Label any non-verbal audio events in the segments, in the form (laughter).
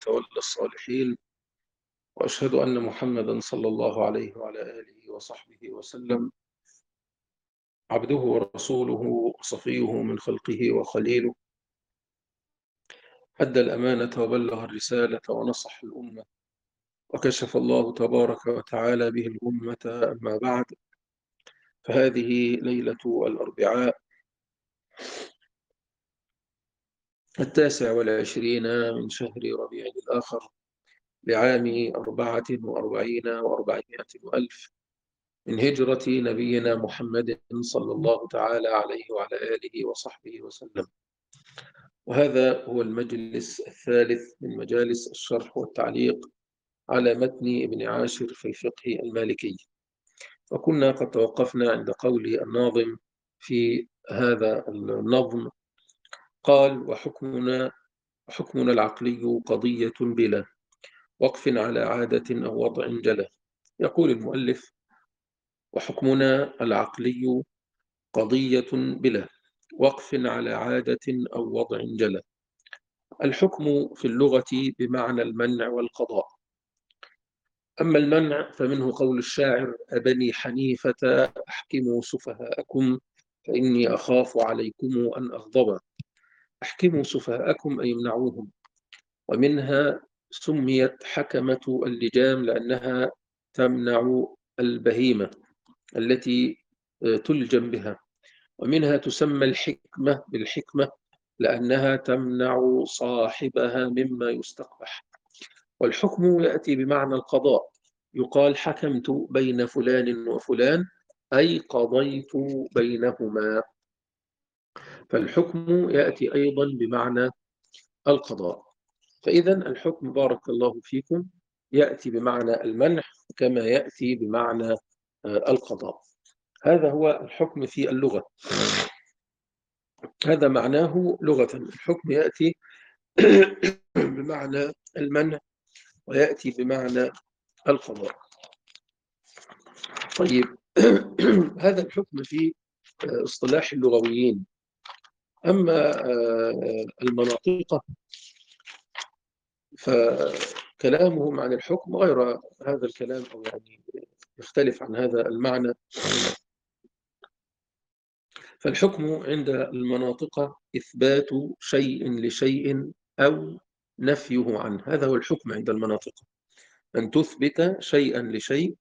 تولى الصالحين وأشهد أن محمدا صلى الله عليه وعلى آله وصحبه وسلم عبده ورسوله وصفيه من خلقه وخليله. أدى الأمانة وبلغ الرسالة ونصح الأمة. وكشف الله تبارك وتعالى به الأمة أما بعد فهذه ليلة الأربعاء. التاسع والعشرين من شهر ربيع الآخر لعام أربعة وأربعين وأربعمائة وألف من هجرة نبينا محمد صلى الله تعالى عليه وعلى آله وصحبه وسلم. وهذا هو المجلس الثالث من مجالس الشرح والتعليق على متن ابن عاشر في الفقه المالكي. وكنا قد توقفنا عند قول الناظم في هذا النظم قال وحكمنا حكمنا العقلي قضية بلا وقف على عادة أو وضع جلى. يقول المؤلف وحكمنا العقلي قضية بلا وقف على عادة أو وضع جلى. الحكم في اللغة بمعنى المنع والقضاء. أما المنع فمنه قول الشاعر أبني حنيفة أحكموا سفهاءكم فإني أخاف عليكم أن أغضب أحكموا سفهاءكم أي يمنعوهم ومنها سميت حكمة اللجام لأنها تمنع البهيمة التي تلجم بها. ومنها تسمى الحكمة بالحكمة لأنها تمنع صاحبها مما يستقبح. والحكم يأتي بمعنى القضاء. يقال حكمت بين فلان وفلان أي قضيت بينهما. فالحكم يأتي أيضا بمعنى القضاء. فإذا الحكم بارك الله فيكم يأتي بمعنى المنع كما يأتي بمعنى القضاء. هذا هو الحكم في اللغة. هذا معناه لغة. الحكم يأتي (coughs) بمعنى المنع ويأتي بمعنى القضاء. طيب (coughs) هذا الحكم في اصطلاح اللغويين. أما المناطق فكلامهم عن الحكم غير هذا الكلام أو يعني يختلف عن هذا المعنى. فالحكم عند المناطق إثبات شيء لشيء أو نفيه عنه. هذا هو الحكم عند المناطق. أن تثبت شيئا لشيء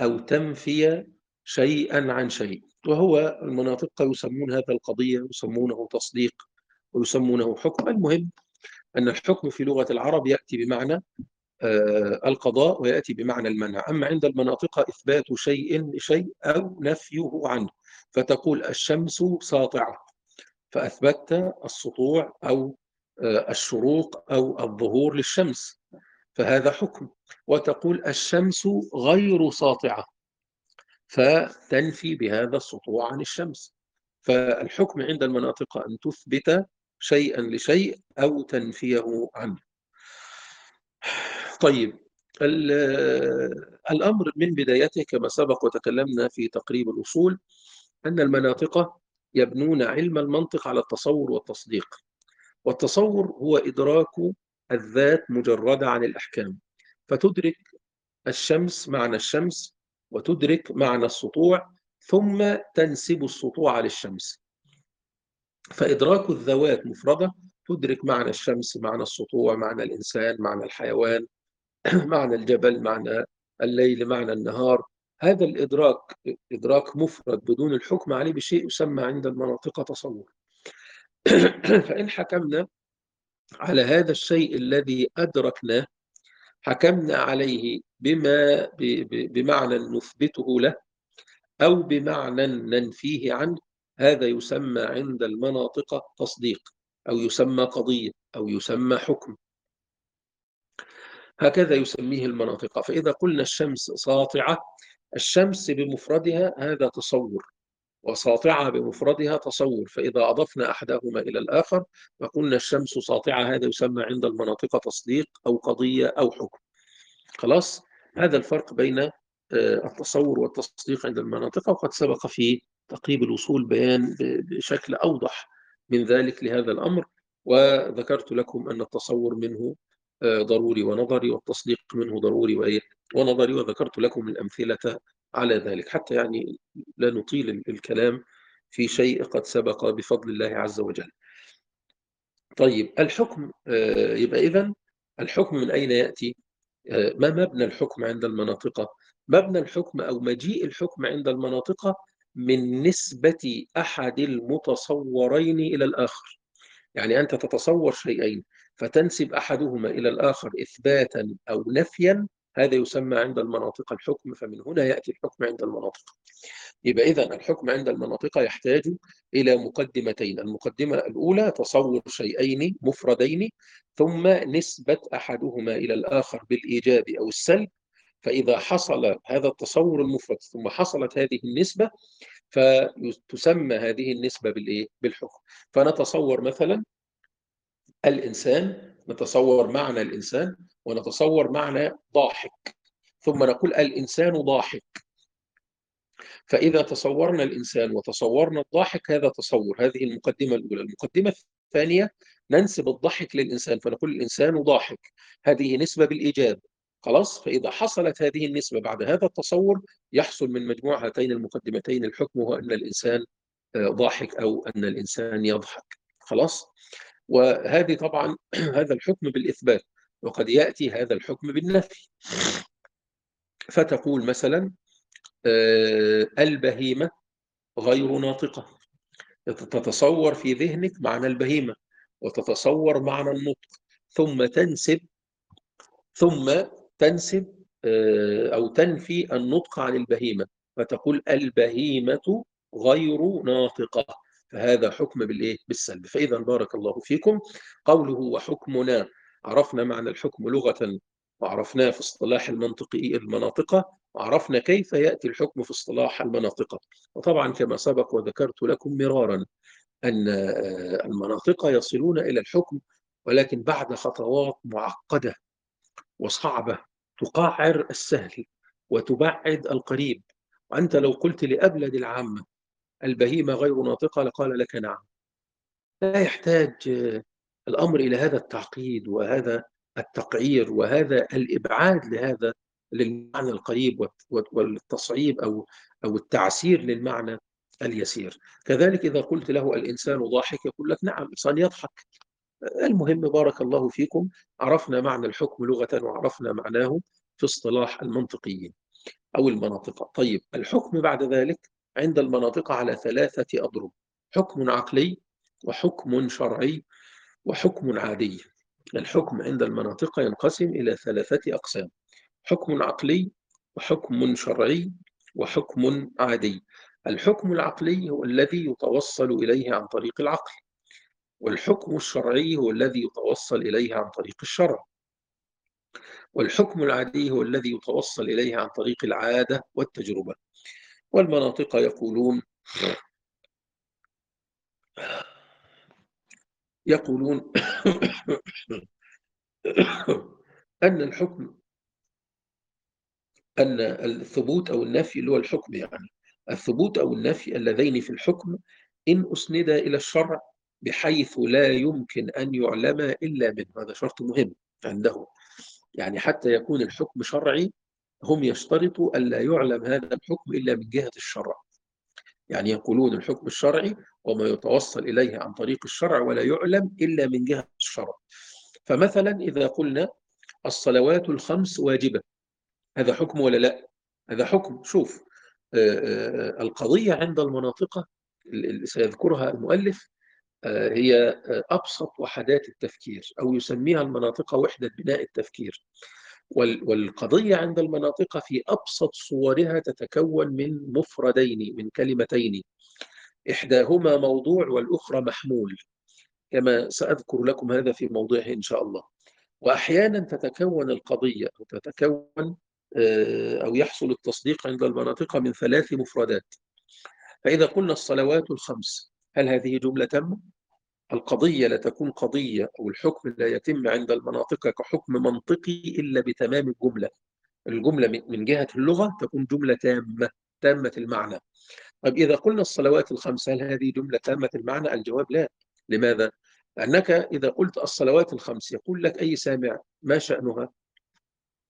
أو تنفي شيئا عن شيء. وهو المناطق يسمون هذا القضية يسمونه تصديق ويسمونه حكم. المهم أن الحكم في لغة العرب يأتي بمعنى القضاء ويأتي بمعنى المنع. أما عند المناطق إثبات شيء لشيء أو نفيه عنه. فتقول الشمس ساطعة. فأثبتت السطوع أو الشروق أو الظهور للشمس. فهذا حكم. وتقول الشمس غير ساطعة. فتنفي بهذا السطوع عن الشمس. فالحكم عند المناطق أن تثبت شيئا لشيء أو تنفيه عنه. طيب الأمر من بدايته كما سبق وتكلمنا في تقريب الأصول أن المناطق يبنون علم المنطق على التصور والتصديق. والتصور هو إدراك الذات مجردة عن الأحكام فتدرك الشمس معنى الشمس وتدرك معنى السطوع ثم تنسب السطوع للشمس. فإدراك الذوات مفردة تدرك معنى الشمس معنى السطوع معنى الإنسان معنى الحيوان (clears throat) معنى الجبل معنى الليل معنى النهار. هذا الإدراك إدراك مفرد بدون الحكم عليه بشيء يسمى عند المناطق تصور. (clears throat) فإن حكمنا على هذا الشيء الذي أدركناه حكمنا عليه بما بمعنى نثبته له أو بمعنى ننفيه عنه هذا يسمى عند المناطق تصديق أو يسمى قضية أو يسمى حكم. هكذا يسميه المناطق. فإذا قلنا الشمس ساطعة الشمس بمفردها هذا تصور وساطعة بمفردها تصور. فإذا أضفنا أحدهما إلى الآخر فقلنا الشمس ساطعة هذا يسمى عند المناطق تصديق أو قضية أو حكم. خلاص؟ هذا الفرق بين التصور والتصديق عند المناطق وقد سبق في تقريب الوصول بيان بشكل أوضح من ذلك لهذا الأمر وذكرت لكم أن التصور منه ضروري ونظري والتصديق منه ضروري ونظري وذكرت لكم الأمثلة على ذلك. حتى يعني لا نطيل الكلام في شيء قد سبق بفضل الله عز وجل. طيب الحكم يبقى إذن الحكم من أين يأتي؟ ما مبنى الحكم عند المناطق؟ مبنى الحكم أو مجيء الحكم عند المناطق من نسبة أحد المتصورين إلى الآخر. يعني أنت تتصور شيئين فتنسب أحدهما إلى الآخر إثباتا أو نفيا هذا يسمى عند المناطق الحكم فمن هنا يأتي الحكم عند المناطق. يبقى إذا الحكم عند المناطق يحتاج إلى مقدمتين المقدمة الأولى تصور شيئين مفردين ثم نسبة أحدهما إلى الآخر بالإيجاب أو السلب فإذا حصل هذا التصور المفرد ثم حصلت هذه النسبة فتسمى هذه النسبة بالإيه؟ بالحكم فنتصور مثلا الإنسان نتصور معنى الإنسان ونتصور معنى ضاحك ثم نقول الإنسان ضاحك فإذا تصورنا الإنسان وتصورنا الضاحك هذا تصور. هذه المقدمة الأولى. المقدمة الثانية ننسب الضحك للإنسان فنقول الإنسان ضاحك. هذه نسبة بالإيجاب. خلاص؟ فإذا حصلت هذه النسبة بعد هذا التصور يحصل من مجموع هاتين المقدمتين الحكم هو أن الإنسان آه، ضاحك أو أن الإنسان يضحك. خلاص؟ وهذه طبعا (clears throat) هذا الحكم بالإثبات وقد يأتي هذا الحكم بالنفي. فتقول مثلا البهيمة غير ناطقة. تتصور في ذهنك معنى البهيمة وتتصور معنى النطق. ثم تنسب ثم تنسب آه، أو تنفي النطق عن البهيمة فتقول البهيمة غير ناطقة. فهذا حكم بالإيه؟ بالسلب. فإذا بارك الله فيكم. قوله وحكمنا عرفنا معنى الحكم لغة وعرفناه في اصطلاح المنطقي المناطق وعرفنا كيف يأتي الحكم في اصطلاح المناطق. وطبعا كما سبق وذكرت لكم مرارا أن آه، المناطق يصلون إلى الحكم ولكن بعد خطوات معقدة وصعبة تقعر السهل وتبعد القريب. وأنت لو قلت لأبلد العامة البهيمة غير ناطقة لقال لك نعم. لا يحتاج الأمر إلى هذا التعقيد وهذا التقعير وهذا الإبعاد لهذا للمعنى القريب والتصعيب أو أو التعسير للمعنى اليسير. كذلك إذا قلت له الإنسان ضاحك يقول لك نعم الإنسان يضحك. المهم بارك الله فيكم. عرفنا معنى الحكم لغة وعرفنا معناه في اصطلاح المنطقيين أو المناطق. طيب الحكم بعد ذلك عند المناطق على ثلاثة أضرب. حكم عقلي وحكم شرعي وحكم عادي. الحكم عند المناطق ينقسم إلى ثلاثة أقسام. حكم عقلي وحكم شرعي وحكم عادي. الحكم العقلي هو الذي يتوصل إليه عن طريق العقل والحكم الشرعي هو الذي يتوصل إليه عن طريق الشرع. والحكم العادي هو الذي يتوصل إليه عن طريق العادة والتجربة. والمناطق يقولون يقولون (coughs) أن الحكم أن الثبوت أو النفي اللي هو الحكم يعني. الثبوت أو النفي اللذين في الحكم إن أسندا إلى الشرع بحيث لا يمكن أن يعلم إلا منه. هذا شرط مهم عندهم يعني حتى يكون الحكم شرعي هم يشترطوا ألا يعلم هذا الحكم إلا من جهة الشرع. يعني يقولون الحكم الشرعي وما يتوصل إليه عن طريق الشرع ولا يعلم إلا من جهة الشرع. فمثلا إذا قلنا الصلوات الخمس واجبة. هذا حكم ولا لا؟ هذا حكم. شوف القضية عند المناطق سيذكرها المؤلف هي أبسط وحدات التفكير أو يسميها المناطق وحدة بناء التفكير. والقضية عند المناطق في أبسط صورها تتكون من مفردين من كلمتين. إحداهما موضوع والأخرى محمول كما سأذكر لكم هذا في موضعه إن شاء الله. وأحيانا تتكون القضية أو تتكون آه، أو يحصل التصديق عند المناطق من ثلاث مفردات. فإذا قلنا الصلوات الخمس هل هذه جملة تامة؟ القضية لا تكون قضية أو الحكم لا يتم عند المناطق كحكم منطقي إلا بتمام الجملة. الجملة من جهة اللغة تكون جملة تامة تامة المعنى. طيب إذا قلنا الصلوات الخمس هل هذه جملة تامة المعنى؟ الجواب لا. لماذا؟ لأنك إذا قلت الصلوات الخمس يقول لك أي سامع ما شأنها؟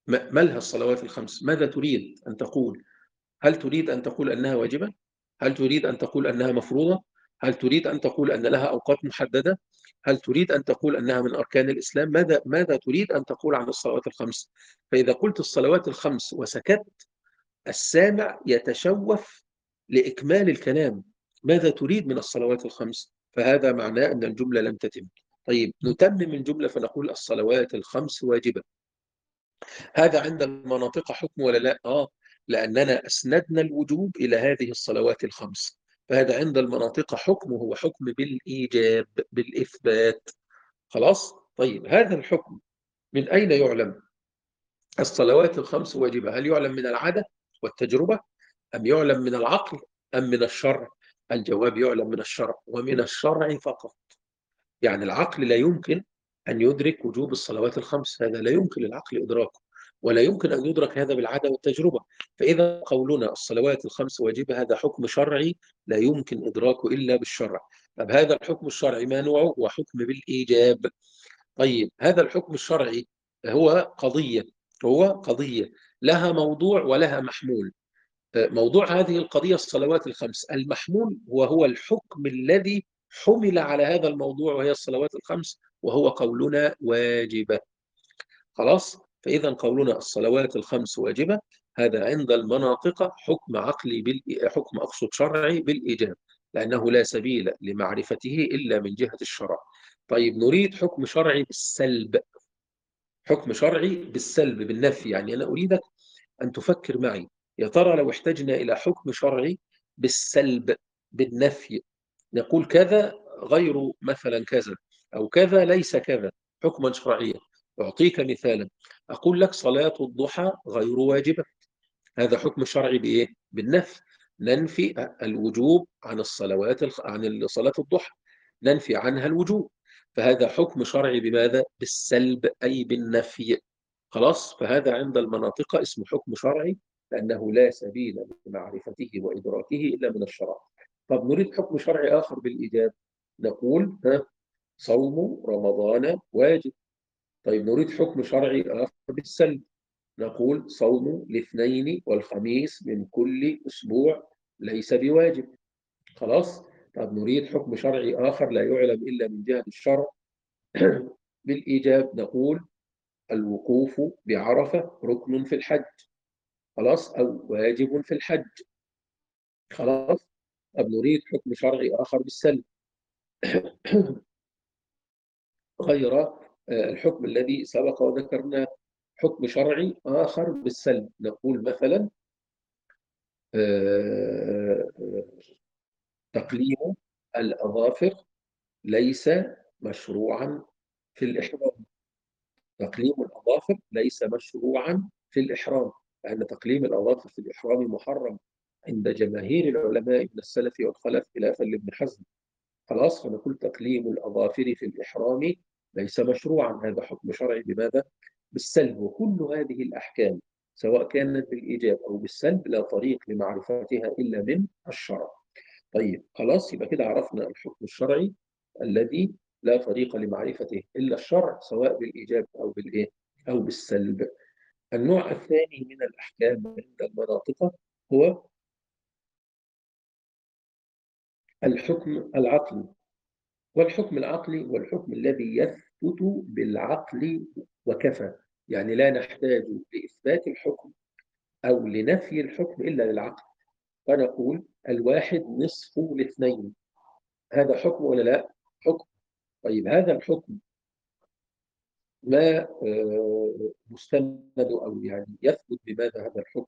ما لها الصلوات الخمس؟ ماذا تريد أن تقول؟ هل تريد أن تقول أنها واجبة؟ هل تريد أن تقول أنها مفروضة؟ هل تريد أن تقول أن لها أوقات محددة؟ هل تريد أن تقول أنها من أركان الإسلام؟ ماذا ماذا تريد أن تقول عن الصلوات الخمس؟ فإذا قلت الصلوات الخمس وسكت السامع يتشوف لإكمال الكلام. ماذا تريد من الصلوات الخمس؟ فهذا معناه أن الجملة لم تتم. طيب نتمم الجملة فنقول الصلوات الخمس واجبة. هذا عند المناطق حكم ولا لا؟ آه لأننا أسندنا الوجوب إلى هذه الصلوات الخمس. فهذا عند المناطق حكم هو حكم بالإيجاب بالإثبات. خلاص؟ طيب هذا الحكم من أين يعلم؟ الصلوات الخمس واجبة. هل يعلم من العادة والتجربة؟ أم يعلم من العقل أم من الشرع؟ الجواب يعلم من الشرع ومن الشرع فقط. يعني العقل لا يمكن أن يدرك وجوب الصلوات الخمس. هذا لا يمكن للعقل إدراكه ولا يمكن أن يدرك هذا بالعادة والتجربة. فإذا قولنا الصلوات الخمس واجبة هذا حكم شرعي لا يمكن إدراكه إلا بالشرع. طب هذا الحكم الشرعي ما نوعه؟ هو حكم بالإيجاب. طيب هذا الحكم الشرعي هو قضية هو قضية. لها موضوع ولها محمول. موضوع هذه القضية الصلوات الخمس. المحمول وهو الحكم الذي حمل على هذا الموضوع وهي الصلوات الخمس وهو قولنا واجبة. خلاص؟ فإذا قولنا الصلوات الخمس واجبة هذا عند المناطق حكم عقلي بال... حكم أقصد شرعي بالإيجاب لأنه لا سبيل لمعرفته إلا من جهة الشرع. طيب نريد حكم شرعي بالسلب. حكم شرعي بالسلب بالنفي. يعني أنا أريدك أن تفكر معي. يا ترى لو احتجنا إلى حكم شرعي بالسلب بالنفي نقول كذا غير مثلا كذا. أو كذا ليس كذا. حكما شرعيا. أعطيك مثالا. أقول لك صلاة الضحى غير واجبة. هذا حكم شرعي بإيه؟ بالنفي. ننفي الوجوب عن الصلوات عن صلاة الضحى. ننفي عنها الوجوب. فهذا حكم شرعي بماذا؟ بالسلب أي بالنفي. خلاص؟ فهذا عند المناطق اسمه حكم شرعي لأنه لا سبيل لمعرفته وإدراكه إلا من الشرع. طب نريد حكم شرعي آخر بالإيجاب. نقول ها صوم رمضان واجب. طيب نريد حكم شرعي آخر بالسلب. نقول صوم الاثنين والخميس من كل أسبوع ليس بواجب. خلاص؟ طب نريد حكم شرعي آخر لا يعلم إلا من جهة الشرع. (clears throat) بالإيجاب نقول الوقوف بعرفة ركن في الحج. خلاص؟ أو واجب في الحج. خلاص؟ طب نريد حكم شرعي آخر بالسلب. (clears throat) غير آه، الحكم الذي سبق وذكرنا حكم شرعي آخر بالسلب. نقول مثلا آه، تقليم الأظافر ليس مشروعا في الإحرام. تقليم الأظافر ليس مشروعا في الإحرام لأن تقليم الأظافر في الإحرام محرم. عند جماهير العلماء من السلف والخلف خلافا لابن حزم. خلاص فنقول تقليم الأظافر في الإحرام ليس مشروعا. هذا حكم شرعي بماذا؟ بالسلب. وكل هذه الأحكام سواء كانت بالإيجاب أو بالسلب لا طريق لمعرفتها إلا من الشرع. طيب خلاص يبقى كده عرفنا الحكم الشرعي الذي لا طريق لمعرفته إلا الشرع سواء بالإيجاب أو بالإيه؟ أو بالسلب. النوع الثاني من الأحكام عند المناطق هو الحكم العقلي. والحكم العقلي هو الحكم الذي يثبت بالعقل وكفى. يعني لا نحتاج لإثبات الحكم أو لنفي الحكم إلا للعقل. فنقول الواحد نصف الاثنين. هذا حكم ولا لا؟ حكم. طيب هذا الحكم ما آه، مستند أو يعني يثبت بماذا هذا الحكم؟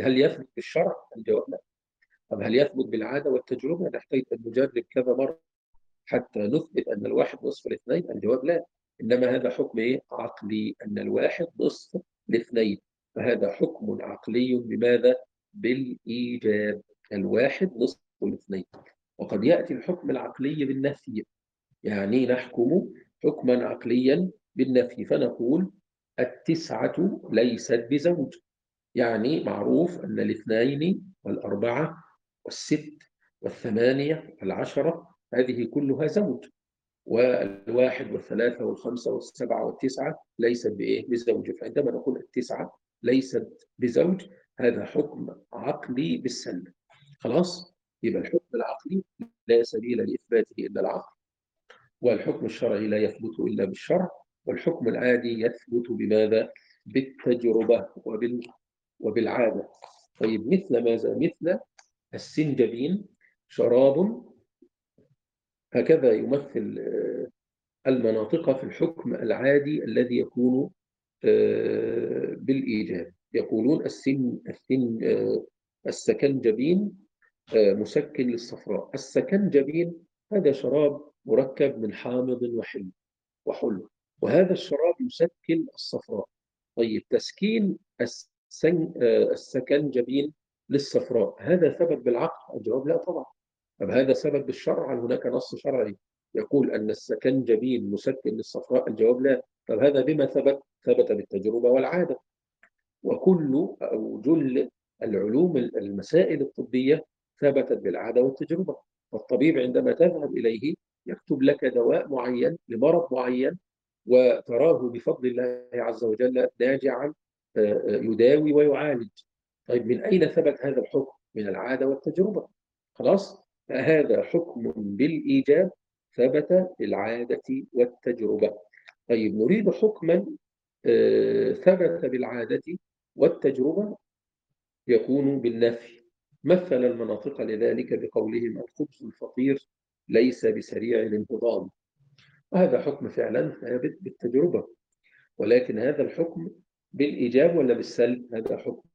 هل يثبت بالشرع؟ الجواب لا. طب هل يثبت بالعادة والتجربة؟ نحتاج أن نجرب كذا مرة حتى نثبت أن الواحد نصف الاثنين؟ الجواب لا إنما هذا حكم إيه؟ عقلي أن الواحد نصف الاثنين. فهذا حكم عقلي بماذا؟ بالإيجاب. الواحد نصف الاثنين. وقد يأتي الحكم العقلي بالنفي. يعني نحكم حكما عقليا بالنفي. فنقول التسعة ليست بزوج. يعني معروف أن الاثنين والأربعة والست والثمانية والعشرة هذه كلها زوج والواحد والثلاثة والخمسة والسبعة والتسعة ليست بإيه؟ بزوج فعندما نقول التسعة ليست بزوج هذا حكم عقلي بالسلب خلاص؟ يبقى الحكم العقلي لا سبيل لإثباته إلا العقل والحكم الشرعي لا يثبت إلا بالشرع والحكم العادي يثبت بماذا؟ بالتجربة وبال وبالعادة طيب مثل ماذا؟ مثل السنجبين شراب هكذا يمثل آه، المناطق في الحكم العادي الذي يكون آه، بالإيجاب. يقولون السن السن آه، السكنجبين مسكن للصفراء. السكنجبين هذا شراب مركب من حامض وحلو وحلو وهذا الشراب يسكن الصفراء. طيب تسكين السن السكنجبين للصفراء هذا ثبت بالعقل؟ الجواب لا طبعا. طب هذا سبب بالشرع؟ هل هناك نص شرعي يقول أن السكنجبين مسكن للصفراء؟ الجواب لا. طب هذا بما ثبت؟ ثبت بالتجربة والعادة. وكل أو جل العلوم المسائل الطبية ثبتت بالعادة والتجربة. والطبيب عندما تذهب إليه يكتب لك دواء معين لمرض معين وتراه بفضل الله عز وجل ناجعا آه، يداوي ويعالج. طيب من أين ثبت هذا الحكم؟ من العادة والتجربة. خلاص؟ فهذا حكم بالإيجاب ثبت بالعادة والتجربة. طيب نريد حكما آه، ثبت بالعادة والتجربة يكون بالنفي. مثل المناطق لذلك بقولهم الخبز الفطير ليس بسريع الانتظام. وهذا حكم فعلا ثابت بالتجربة. ولكن هذا الحكم بالإيجاب ولا بالسلب؟ هذا حكم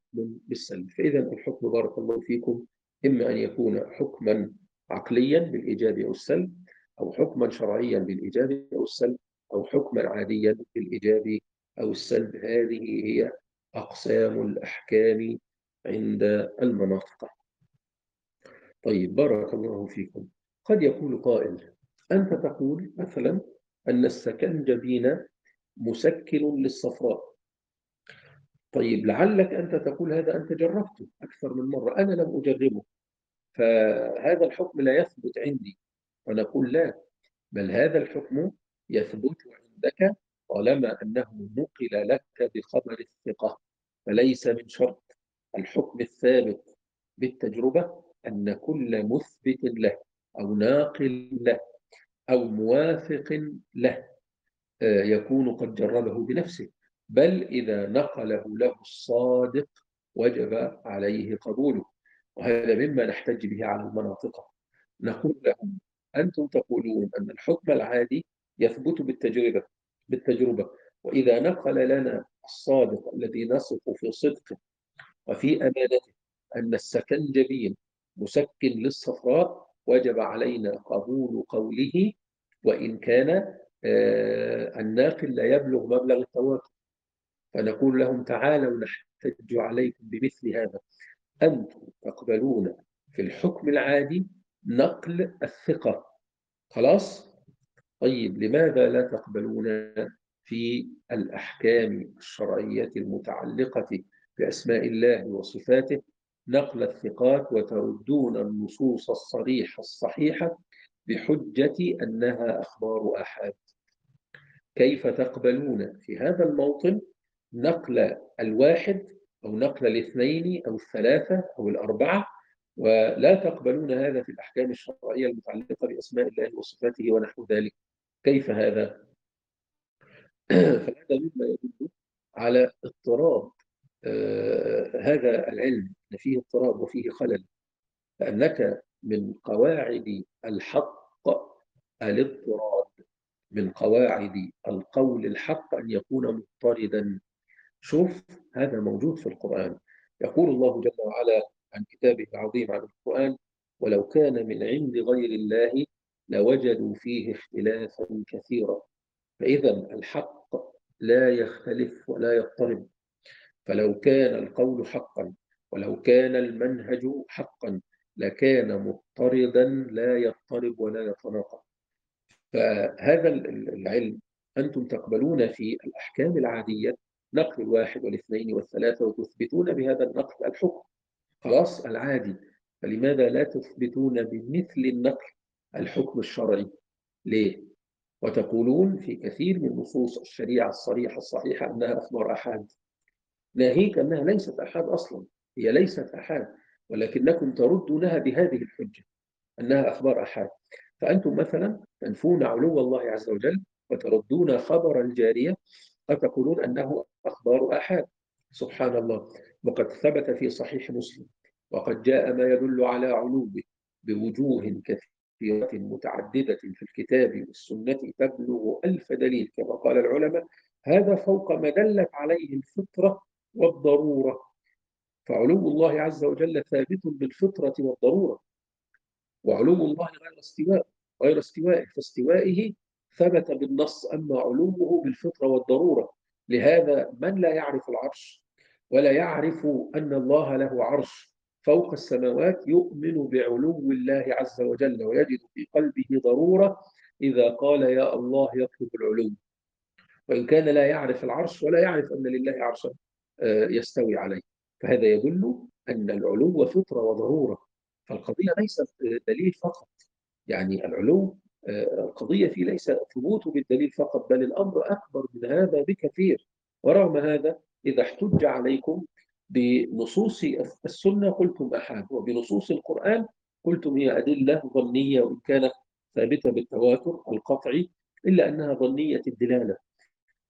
بالسلب. فإذا الحكم بارك الله فيكم إما أن يكون حكما عقليا بالإيجاب أو السلب أو حكما شرعيا بالإيجاب أو السلب أو حكما عاديا بالإيجاب أو السلب. هذه هي أقسام الأحكام عند المناطق. طيب بارك الله فيكم. قد يقول قائل أنت تقول مثلا أن السكنجبين مسكن للصفراء. طيب لعلك أنت تقول هذا أنت جربته أكثر من مرة أنا لم أجربه. فهذا الحكم لا يثبت عندي. ونقول لا بل هذا الحكم يثبت عندك طالما أنه نقل لك بخبر الثقة. فليس من شرط الحكم الثابت بالتجربة أن كل مثبت له أو ناقل له أو موافق له آه، يكون قد جربه بنفسه. بل إذا نقله له الصادق وجب عليه قبوله. وهذا مما نحتج به على المناطق. نقول لهم أنتم تقولون أن الحكم العادي يثبت بالتجربة بالتجربة. وإذا نقل لنا الصادق الذي نثق في صدقه وفي أمانته أن السكنجبين مسكن للصفراء وجب علينا قبول قوله وإن كان آه، الناقل لا يبلغ مبلغ التواتر. فنقول لهم تعالوا نحتج عليكم بمثل هذا. أنتم تقبلون في الحكم العادي نقل الثقة؟ خلاص؟ طيب لماذا لا تقبلون في الأحكام الشرعية المتعلقة بأسماء الله وصفاته نقل الثقات وتردون النصوص الصريحة الصحيحة بحجة أنها أخبار أحد كيف تقبلون في هذا الموطن نقل الواحد أو نقل الاثنين أو الثلاثة أو الأربعة ولا تقبلون هذا في الأحكام الشرعية المتعلقة بأسماء الله وصفاته ونحو ذلك. كيف هذا؟ (clears throat) فهذا مما يدل على اضطراب آه هذا العلم فيه اضطراب وفيه خلل. فأنك من قواعد الحق الاضطراد من قواعد القول الحق أن يكون مضطردا. شوف هذا موجود في القرآن. يقول الله جل وعلا عن كتابه العظيم عن القرآن ولو كان من عند غير الله لوجدوا فيه اختلافا كثيرا. فإذا الحق لا يختلف ولا يضطرب. فلو كان القول حقا ولو كان المنهج حقا لكان مضطردا لا يضطرب ولا يتناقض. فهذا العلم أنتم تقبلون في الأحكام العادية نقل الواحد والاثنين والثلاثة وتثبتون بهذا النقل الحكم. خلاص العادي. فلماذا لا تثبتون بمثل النقل الحكم الشرعي؟ ليه؟ وتقولون في كثير من نصوص الشريعة الصريحة الصحيحة أنها أخبار أحاد. ناهيك أنها ليست أحاد أصلا. هي ليست أحاد ولكنكم تردونها بهذه الحجة أنها أخبار أحاد. فأنتم مثلا تنفون علو الله عز وجل وتردون خبر الجارية فتقولون أنه أخبار أحاد. سبحان الله. وقد ثبت في صحيح مسلم. وقد جاء ما يدل على علوه بوجوه كثيرة متعددة في الكتاب والسنة تبلغ ألف دليل. كما قال العلماء هذا فوق ما دلت عليه الفطرة والضرورة. فعلو الله عز وجل ثابت بالفطرة والضرورة. وعلو الله غير استواء غير استوائه فاستوائه ثبت بالنص أما علوه بالفطرة والضرورة. لهذا من لا يعرف العرش ولا يعرف أن الله له عرش؟ فوق السماوات يؤمن بعلو الله عز وجل ويجد في قلبه ضرورة إذا قال يا الله يطلب العلو. وإن كان لا يعرف العرش ولا يعرف أن لله عرشا آه، يستوي عليه. فهذا يدل أن العلو فطرة وضرورة. فالقضية ليست دليل فقط. يعني العلو القضية فيه ليس ثبوت بالدليل فقط بل الأمر أكبر من هذا بكثير. ورغم هذا إذا احتج عليكم بنصوص السنة قلتم أحاد وبنصوص القرآن قلتم هي أدلة ظنية وإن كانت ثابتة بالتواتر القطعي إلا أنها ظنية الدلالة.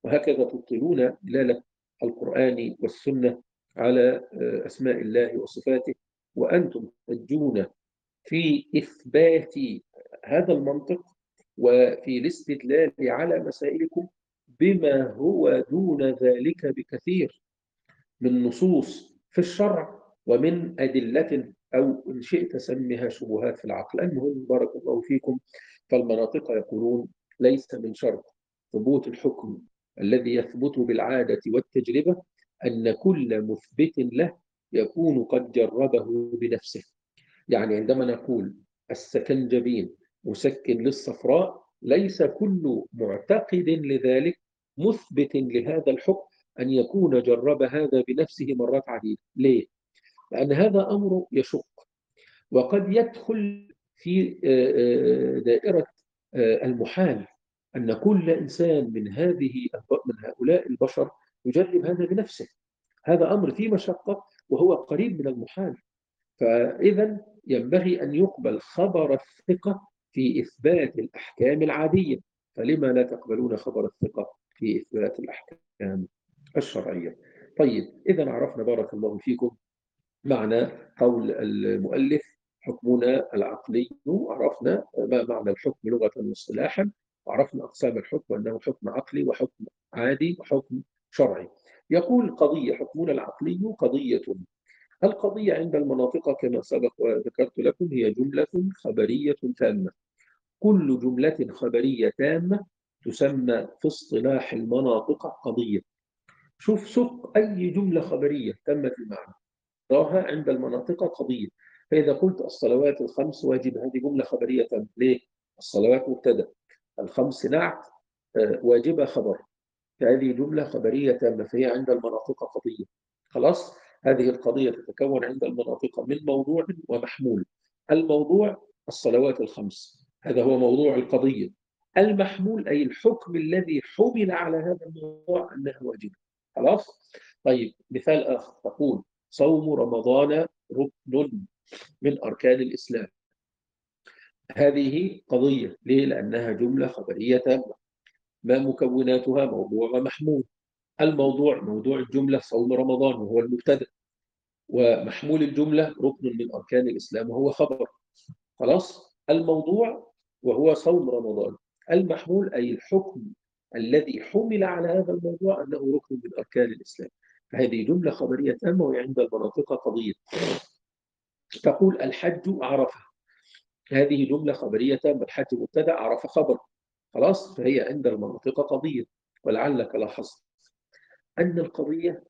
وهكذا تبطلون دلالة القرآن والسنة على آه، أسماء الله وصفاته وأنتم تجون في إثبات هذا المنطق وفي الاستدلال على مسائلكم بما هو دون ذلك بكثير من نصوص في الشرع ومن أدلة أو إن شئت سمها شبهات في العقل. المهم بارك الله فيكم. فالمناطق يقولون ليس من شرط ثبوت الحكم الذي يثبت بالعادة والتجربة أن كل مثبت له يكون قد جربه بنفسه. يعني عندما نقول السكنجبين مسكن للصفراء ليس كل معتقد لذلك مثبت لهذا الحكم أن يكون جرب هذا بنفسه مرات عديدة. ليه؟ لأن هذا أمر يشق. وقد يدخل في آه، آه، دائرة آه، المحال أن كل إنسان من هذه من هؤلاء البشر يجرب هذا بنفسه. هذا أمر فيه مشقة وهو قريب من المحال. فإذا ينبغي أن يقبل خبر الثقة في إثبات الأحكام العادية. فلما لا تقبلون خبر الثقة في إثبات الأحكام الشرعية؟ طيب إذا عرفنا بارك الله فيكم معنى قول المؤلف حكمنا العقلي. عرفنا ما معنى الحكم لغة واصطلاحا وعرفنا أقسام الحكم أنه حكم عقلي وحكم عادي وحكم شرعي. يقول قضية حكمنا العقلي قضية القضية عند المناطق كما سبق وذكرت لكم هي جملة خبرية تامة. كل جملة خبرية تامة تسمى في اصطلاح المناطق قضية. شوف سق أي جملة خبرية تمت المعنى راها عند المناطق قضية. فإذا قلت الصلوات الخمس واجب هذه جملة خبرية تامة. ليه؟ الصلوات مبتدأ. الخمس نعت آه، واجبة خبر. فهذه جملة خبرية تامة. فهي عند المناطق قضية. خلاص؟ هذه القضية تتكون عند المناطق من موضوع ومحمول. الموضوع الصلوات الخمس هذا هو موضوع القضية. المحمول أي الحكم الذي حمل على هذا الموضوع أنه واجب خلاص؟ طيب مثال آخر. تقول صوم رمضان ركن من أركان الإسلام. هذه قضية. ليه؟ لأنها جملة خبرية ما مكوناتها؟ موضوع ومحمول. الموضوع موضوع الجملة صوم رمضان وهو المبتدأ ومحمول الجملة ركن من أركان الإسلام وهو خبر. خلاص؟ الموضوع وهو صوم رمضان. المحمول أي الحكم الذي حمل على هذا الموضوع أنه ركن من أركان الإسلام. فهذه جملة خبرية تامة وهي عند المناطق قضية. تقول الحج عرفة. هذه جملة خبرية تامة. الحج مبتدأ عرفة خبر. خلاص؟ فهي عند المناطق قضية. ولعلك لاحظت أن القضية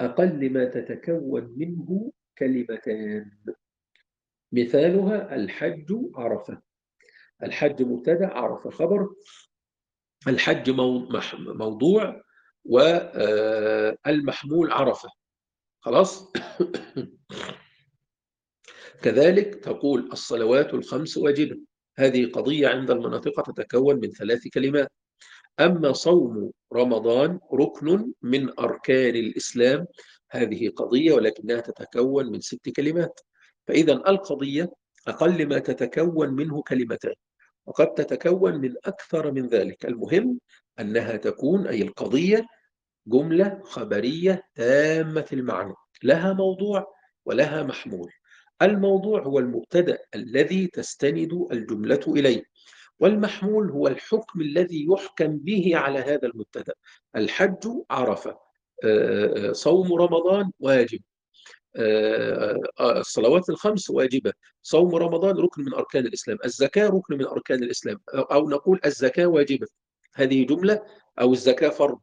أقل ما تتكون منه كلمتان. مثالها الحج عرفة. الحج مبتدأ عرفة خبر. الحج موضوع والمحمول آه، عرفة. خلاص؟ (coughs) كذلك تقول الصلوات الخمس واجبة. هذه قضية عند المناطق تتكون من ثلاث كلمات. أما صوم رمضان ركن من أركان الإسلام هذه قضية ولكنها تتكون من ست كلمات. فإذا القضية أقل ما تتكون منه كلمتان وقد تتكون من أكثر من ذلك. المهم أنها تكون أي القضية جملة خبرية تامة المعنى. لها موضوع ولها محمول. الموضوع هو المبتدأ الذي تستند الجملة إليه. والمحمول هو الحكم الذي يحكم به على هذا المبتدأ. الحج عرفة. آه، آه، صوم رمضان واجب. آه، الصلوات الخمس واجبة. صوم رمضان ركن من أركان الإسلام. الزكاة ركن من أركان الإسلام. أو نقول الزكاة واجبة. هذه جملة أو الزكاة فرض.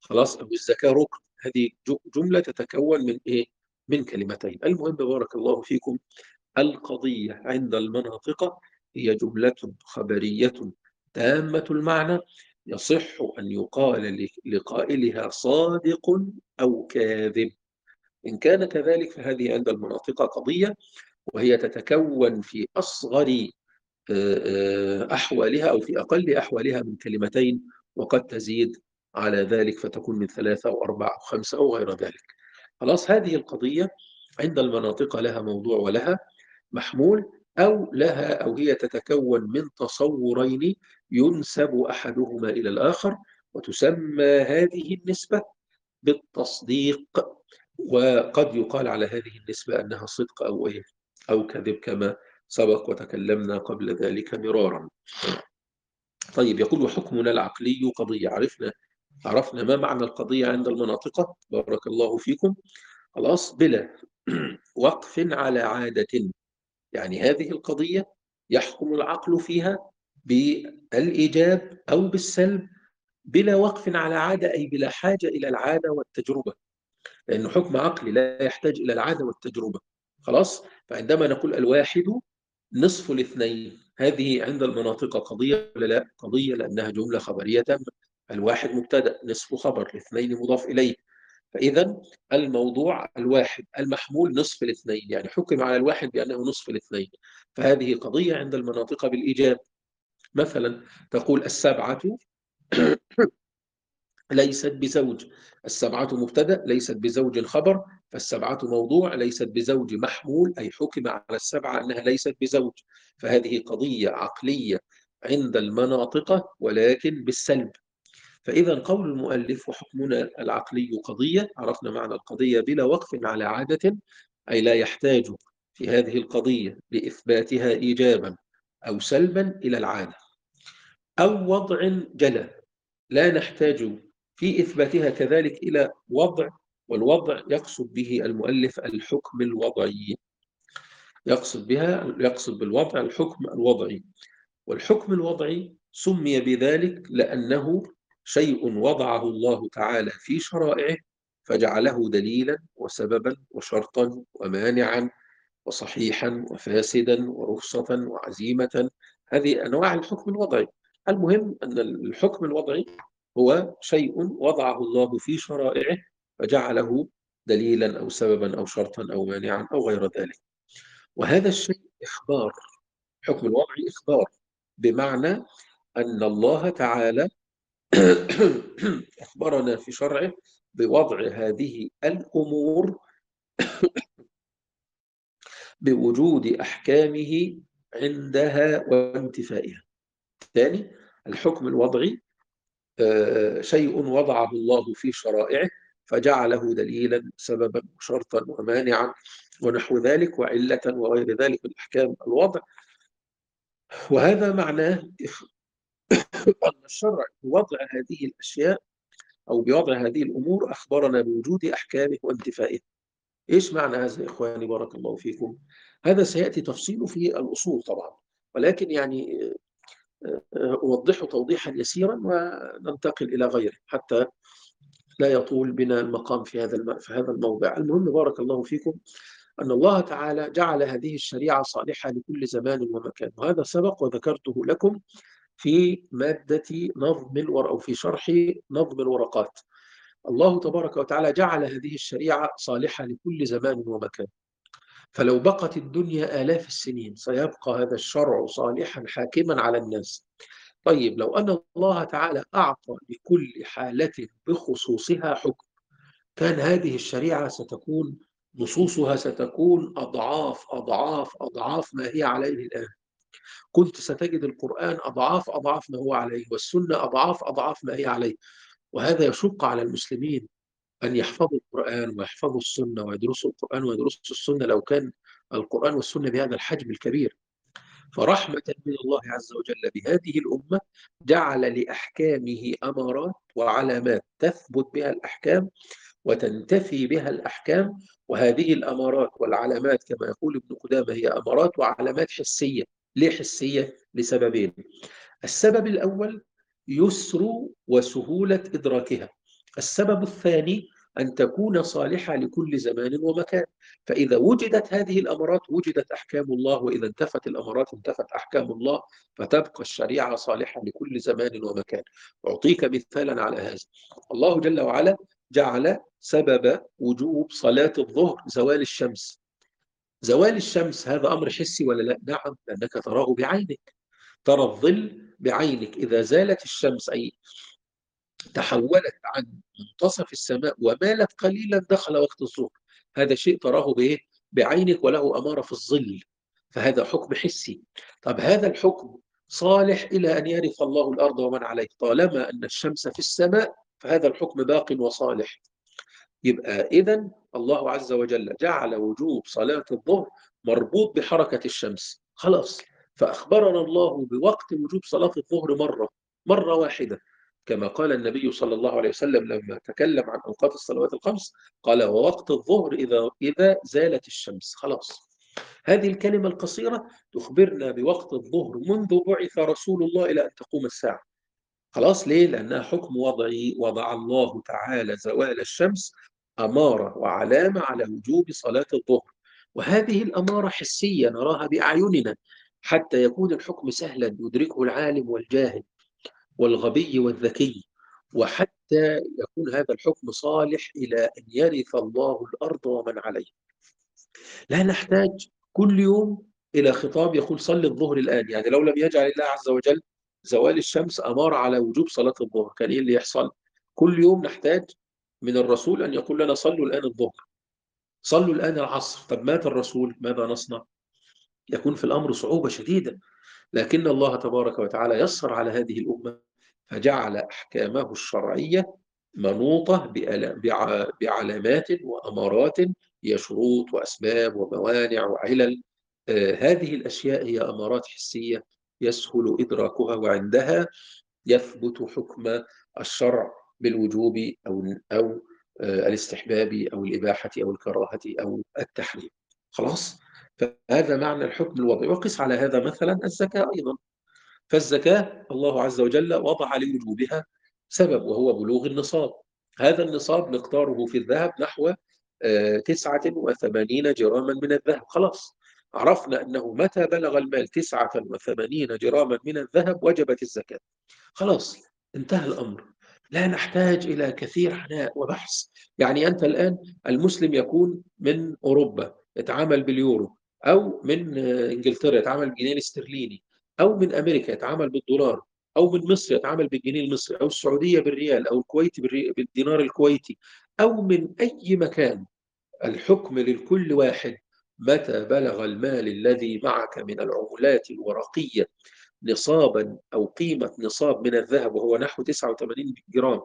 خلاص؟ أو الزكاة ركن. هذه جملة تتكون من إيه؟ من كلمتين. المهم بارك الله فيكم القضية عند المناطق هي جملة خبرية تامة المعنى. يصح أن يقال لقائلها صادق أو كاذب. إن كان كذلك فهذه عند المناطق قضية وهي تتكون في أصغر آه، آه، أحوالها أو في أقل أحوالها من كلمتين وقد تزيد على ذلك فتكون من ثلاثة أو أربعة أو خمسة أو غير ذلك. خلاص هذه القضية عند المناطق لها موضوع ولها محمول. أو لها أو هي تتكون من تصورين ينسب أحدهما إلى الآخر وتسمى هذه النسبة بالتصديق. وقد يقال على هذه النسبة أنها صدق أو إيه أو كذب كما سبق وتكلمنا قبل ذلك مرارا. طيب يقول وحكمنا العقلي قضية. عرفنا عرفنا ما معنى القضية عند المناطق. بارك الله فيكم. خلاص بلا (clears throat) وقف على عادة. يعني هذه القضية يحكم العقل فيها بالإيجاب أو بالسلب بلا وقف على عادة أي بلا حاجة إلى العادة والتجربة. لأنه حكم عقلي لا يحتاج إلى العادة والتجربة. خلاص؟ فعندما نقول الواحد نصف الاثنين هذه عند المناطق قضية ولا لا؟ قضية لأنها جملة خبرية تامة. الواحد مبتدأ نصف خبر الاثنين مضاف إليه. فإذا الموضوع الواحد المحمول نصف الاثنين يعني حكم على الواحد بأنه نصف الاثنين. فهذه قضية عند المناطق بالإيجاب. مثلا تقول السبعة (coughs) ليست بزوج. السبعة مبتدأ ليست بزوج خبر فالسبعة موضوع ليست بزوج محمول أي حكم على السبعة أنها ليست بزوج. فهذه قضية عقلية عند المناطق ولكن بالسلب. فإذا قول المؤلف وحكمنا العقلي قضية عرفنا معنى القضية بلا وقف على عادة أي لا يحتاج في هذه القضية لإثباتها إيجابا أو سلبا إلى العادة. أو وضع جلى لا نحتاج في إثباتها كذلك إلى وضع والوضع يقصد به المؤلف الحكم الوضعي. يقصد بها يقصد بالوضع الحكم الوضعي. والحكم الوضعي سمي بذلك لأنه شيء وضعه الله تعالى في شرائعه فجعله دليلا وسببا وشرطا ومانعا وصحيحا وفاسدا ورخصة وعزيمة. هذه أنواع الحكم الوضعي. المهم أن الحكم الوضعي هو شيء وضعه الله في شرائعه فجعله دليلا أو سببا أو شرطا أو مانعا أو غير ذلك. وهذا الشيء إخبار حكم الوضعي إخبار بمعنى أن الله تعالى (coughs) أخبرنا في شرعه بوضع هذه الأمور (coughs) بوجود أحكامه عندها وانتفائها. ثاني الحكم الوضعي آه، شيء وضعه الله في شرائعه فجعله دليلا سببا وشرطا ومانعا ونحو ذلك وعلة وغير ذلك من أحكام الوضع. وهذا معناه أن الشرع بوضع هذه الأشياء أو بوضع هذه الأمور أخبرنا بوجود أحكامه وانتفائه. إيش معنى هذا يا إخواني؟ بارك الله فيكم. هذا سيأتي تفصيله في الأصول طبعا ولكن يعني آه، أوضحه توضيحا يسيرا وننتقل إلى غيره حتى لا يطول بنا المقام في هذا في هذا الموضع. المهم بارك الله فيكم أن الله تعالى جعل هذه الشريعة صالحة لكل زمان ومكان وهذا سبق وذكرته لكم في مادة نظم الورق أو في شرح نظم الورقات. الله تبارك وتعالى جعل هذه الشريعة صالحة لكل زمان ومكان. فلو بقت الدنيا آلاف السنين سيبقى هذا الشرع صالحا حاكما على الناس. طيب لو أن الله تعالى أعطى لكل حالة بخصوصها حكم كان هذه الشريعة ستكون نصوصها ستكون أضعاف أضعاف أضعاف ما هي عليه الآن. كنت ستجد القرآن أضعاف أضعاف ما هو عليه والسنة أضعاف أضعاف ما هي عليه. وهذا يشق على المسلمين أن يحفظوا القرآن ويحفظوا السنة ويدرسوا القرآن ويدرسوا السنة لو كان القرآن والسنة بهذا الحجم الكبير. فرحمة من الله عز وجل بهذه الأمة جعل لأحكامه أمارات وعلامات تثبت بها الأحكام وتنتفي بها الأحكام وهذه الأمارات والعلامات كما يقول ابن قدامة هي أمارات وعلامات حسية. ليه حسية؟ لسببين. السبب الأول يسر وسهولة إدراكها. السبب الثاني أن تكون صالحة لكل زمان ومكان. فإذا وجدت هذه الأمارات وجدت أحكام الله وإذا انتفت الأمارات انتفت أحكام الله فتبقى الشريعة صالحة لكل زمان ومكان. أعطيك مثالا على هذا. الله جل وعلا جعل سبب وجوب صلاة الظهر زوال الشمس. زوال الشمس هذا أمر حسي ولا لا؟ نعم لأنك تراه بعينك. ترى الظل بعينك. إذا زالت الشمس أي تحولت عن منتصف السماء ومالت قليلا دخل وقت الظهر. هذا شيء تراه بايه بعينك وله أمارة في الظل. فهذا حكم حسي. طب هذا الحكم صالح إلى أن يرث الله الأرض ومن عليه؟ طالما أن الشمس في السماء فهذا الحكم باق وصالح. يبقى اذا الله عز وجل جعل وجوب صلاة الظهر مربوط بحركة الشمس. خلاص. فأخبرنا الله بوقت وجوب صلاة الظهر مرة مرة واحدة. كما قال النبي صلى الله عليه وسلم لما تكلم عن أوقات الصلوات الخمس قال ووقت الظهر إذا, إذا زالت الشمس. خلاص. هذه الكلمة القصيرة تخبرنا بوقت الظهر منذ بعث رسول الله إلى أن تقوم الساعة. خلاص. ليه؟ لأنها حكم وضعي وضع الله تعالى زوال الشمس أمارة وعلامة على وجوب صلاة الظهر. وهذه الأمارة حسية نراها بأعيننا حتى يكون الحكم سهلا يدركه العالم والجاهل والغبي والذكي. وحتى يكون هذا الحكم صالح إلى أن يرث الله الأرض ومن عليها لا نحتاج كل يوم إلى خطاب يقول صل الظهر الآن. يعني لو لم يجعل الله عز وجل زوال الشمس أمار على وجوب صلاة الظهر. كان إيه اللي يحصل؟ كل يوم نحتاج من الرسول أن يقول لنا صلوا الآن الظهر. صلوا الآن العصر. طب مات الرسول ماذا نصنع؟ يكون في الأمر صعوبة شديدة. لكن الله تبارك وتعالى يسر على هذه الأمة فجعل أحكامه الشرعية منوطة بعلامات وأمارات هي شروط وأسباب وموانع وعلل. آه هذه الأشياء هي أمارات حسية يسهل إدراكها وعندها يثبت حكم الشرع. بالوجوب أو أو آه الاستحباب أو الإباحة أو الكراهة أو التحريم. خلاص؟ فهذا معنى الحكم الوضعي. وقس على هذا مثلا الزكاة أيضا. فالزكاة الله عز وجل وضع لوجوبها سبب وهو بلوغ النصاب. هذا النصاب مقداره في الذهب نحو تسعة وثمانين جراما من الذهب. خلاص. عرفنا أنه متى بلغ المال تسعة وثمانين جراما من الذهب وجبت الزكاة. خلاص. انتهى الأمر. لا نحتاج إلى كثير عناء وبحث. يعني أنت الآن المسلم يكون من أوروبا يتعامل باليورو أو من إنجلترا يتعامل بالجنيه الاسترليني أو من أمريكا يتعامل بالدولار أو من مصر يتعامل بالجنيه المصري أو السعودية بالريال أو الكويت بالدينار الكويتي أو من أي مكان. الحكم للكل واحد متى بلغ المال الذي معك من العملات الورقية؟ نصابا أو قيمة نصاب من الذهب وهو نحو 89 جرام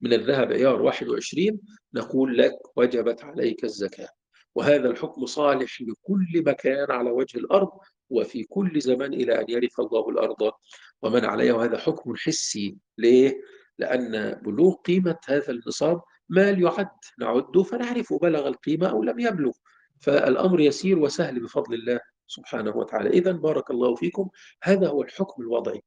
من الذهب عيار 21 نقول لك وجبت عليك الزكاة. وهذا الحكم صالح لكل مكان على وجه الأرض وفي كل زمان إلى أن يرث الله الأرض. ومن عليها وهذا حكم حسي. ليه؟ لأن بلوغ قيمة هذا النصاب مال يعد. نعده فنعرف بلغ القيمة أو لم يبلغ. فالأمر يسير وسهل بفضل الله. سبحانه وتعالى. إذا بارك الله فيكم. هذا هو الحكم الوضعي.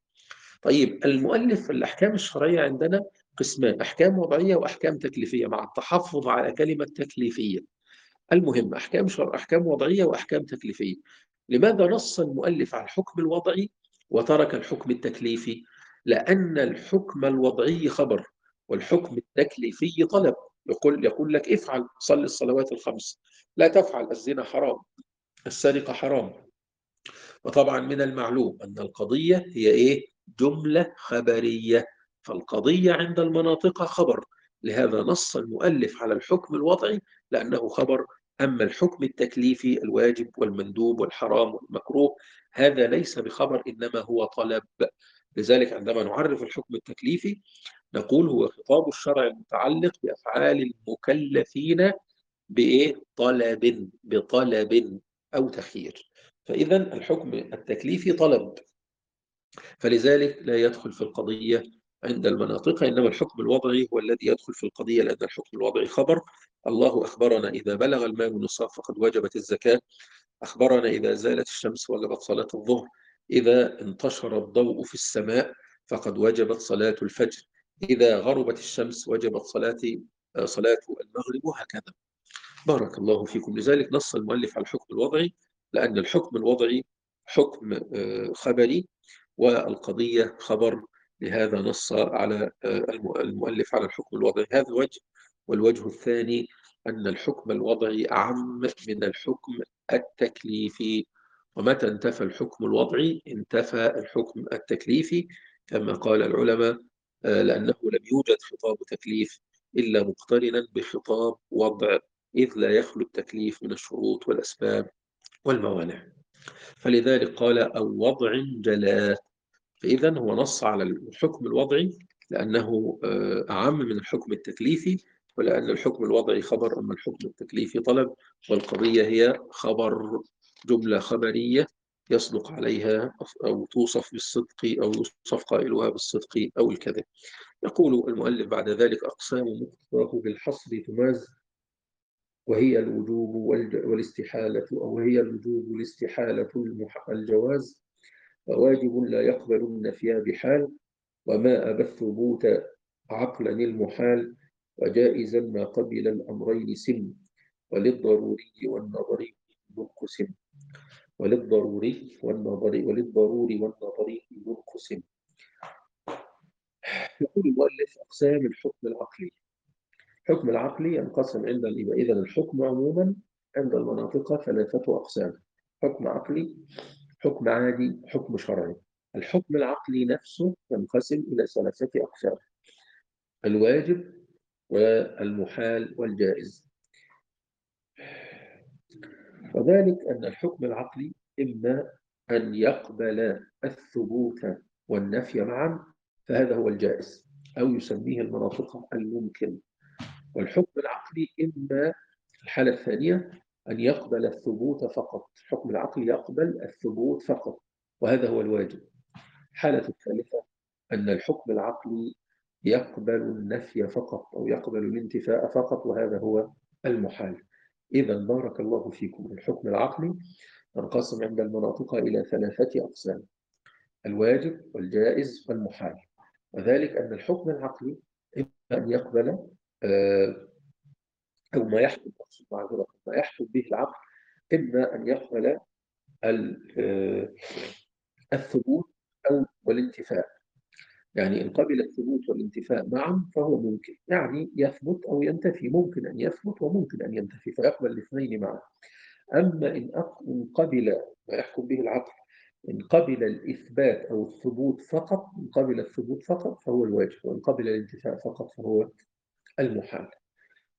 طيب المؤلف الأحكام الشرعية عندنا قسمان أحكام وضعية وأحكام تكليفية مع التحفظ على كلمة تكليفية. المهم أحكام شرع أحكام وضعية وأحكام تكليفية. لماذا نص المؤلف على الحكم الوضعي وترك الحكم التكليفي؟ لأن الحكم الوضعي خبر والحكم التكليفي طلب. يقول يقول لك افعل صل الصلوات الخمس. لا تفعل الزنا حرام. السرقة حرام. وطبعا من المعلوم أن القضية هي إيه؟ جملة خبرية. فالقضية عند المناطق خبر. لهذا نص المؤلف على الحكم الوضعي لأنه خبر. أما الحكم التكليفي الواجب والمندوب والحرام والمكروه هذا ليس بخبر إنما هو طلب. لذلك عندما نعرف الحكم التكليفي نقول هو خطاب الشرع المتعلق بأفعال المكلفين بإيه؟ طلب بطلب. أو تخيير. فإذا الحكم التكليفي طلب. فلذلك لا يدخل في القضية عند المناطق إنما الحكم الوضعي هو الذي يدخل في القضية لأن الحكم الوضعي خبر. الله أخبرنا إذا بلغ الماء النصاب فقد وجبت الزكاة. أخبرنا إذا زالت الشمس وجبت صلاة الظهر. إذا انتشر الضوء في السماء فقد وجبت صلاة الفجر. إذا غربت الشمس وجبت صلاة صلاة المغرب وهكذا. بارك الله فيكم. لذلك نص المؤلف على الحكم الوضعي لأن الحكم الوضعي حكم آه، خبري والقضية خبر. لهذا نص على آه، المؤلف على الحكم الوضعي. هذا وجه والوجه الثاني أن الحكم الوضعي أعم من الحكم التكليفي. ومتى انتفى الحكم الوضعي؟ انتفى الحكم التكليفي كما قال العلماء آه، لأنه لم يوجد خطاب تكليف إلا مقترنا بخطاب وضع إذ لا يخلو التكليف من الشروط والأسباب والموانع. فلذلك قال أو وضع جلاء. فإذا هو نص على الحكم الوضعي لأنه آه، أعم من الحكم التكليفي ولأن الحكم الوضعي خبر أما الحكم التكليفي طلب والقضية هي خبر جملة خبرية يصدق عليها أو توصف بالصدق أو يوصف قائلها بالصدق أو الكذب. يقول المؤلف بعد ذلك أقسام مقتضاه بالحصر تماز وهي الوجوب والاستحالة أو هي الوجوب والاستحالة الجواز فواجب لا يقبل النفي بحال وما أبى الثبوت عقلا المحال وجائزا ما قبل الأمرين سن وللضروري والنظري منقسم وللضروري والنظري وللضروري والنظري منقسم يقول المؤلف أقسام الحكم العقلي. الحكم العقلي ينقسم عند إذا الحكم عموما عند المناطق ثلاثة أقسام. حكم عقلي حكم عادي حكم شرعي. الحكم العقلي نفسه ينقسم إلى ثلاثة أقسام الواجب والمحال والجائز. وذلك أن الحكم العقلي إما أن يقبل الثبوت والنفي معا فهذا هو الجائز أو يسميه المناطق الممكن والحكم العقلي إما الحالة الثانية أن يقبل الثبوت فقط. الحكم العقلي يقبل الثبوت فقط وهذا هو الواجب. الحالة الثالثة أن الحكم العقلي يقبل النفي فقط أو يقبل الانتفاء فقط وهذا هو المحال. إذا بارك الله فيكم. الحكم العقلي ينقسم عند المناطق إلى ثلاثة أقسام الواجب والجائز والمحال. وذلك أن الحكم العقلي إما أن يقبل أو ما يحكم ما يحكم به العقل إما أن يقبل آه، الثبوت أو والانتفاء يعني إن قبل الثبوت والانتفاء معا فهو ممكن. يعني يثبت أو ينتفي ممكن أن يثبت وممكن أن ينتفي فيقبل الاثنين معا. أما إن قبل ما يحكم به العقل إن قبل الإثبات أو الثبوت فقط إن قبل الثبوت فقط فهو الواجب وإن قبل الانتفاء فقط فهو المحال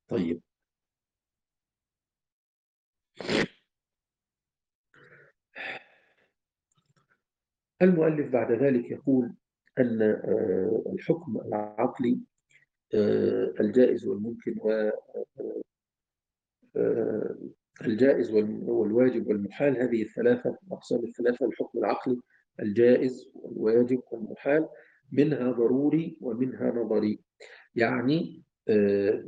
طيب. المؤلف بعد ذلك يقول أن آه، الحكم العقلي آه، الجائز والممكن و آه، الجائز والواجب والمحال هذه الثلاثة أقسام الثلاثة الحكم العقلي الجائز والواجب والمحال منها ضروري ومنها نظري. يعني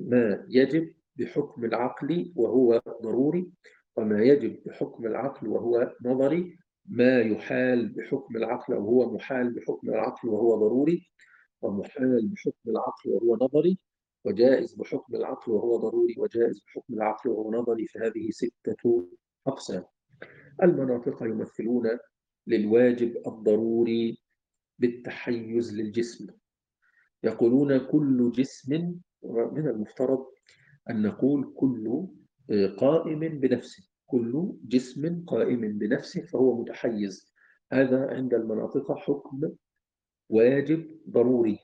ما يجب بحكم العقل وهو ضروري وما يجب بحكم العقل وهو نظري ما يحال بحكم العقل أو هو محال بحكم العقل وهو ضروري ومحال بحكم العقل وهو نظري وجائز بحكم العقل وهو ضروري وجائز بحكم العقل وهو نظري فهذه ستة أقسام. المناطق يمثلون للواجب الضروري بالتحيز للجسم. يقولون كل جسم من المفترض أن نقول كل قائم بنفسه كل جسم قائم بنفسه فهو متحيز. هذا عند المناطق حكم واجب ضروري.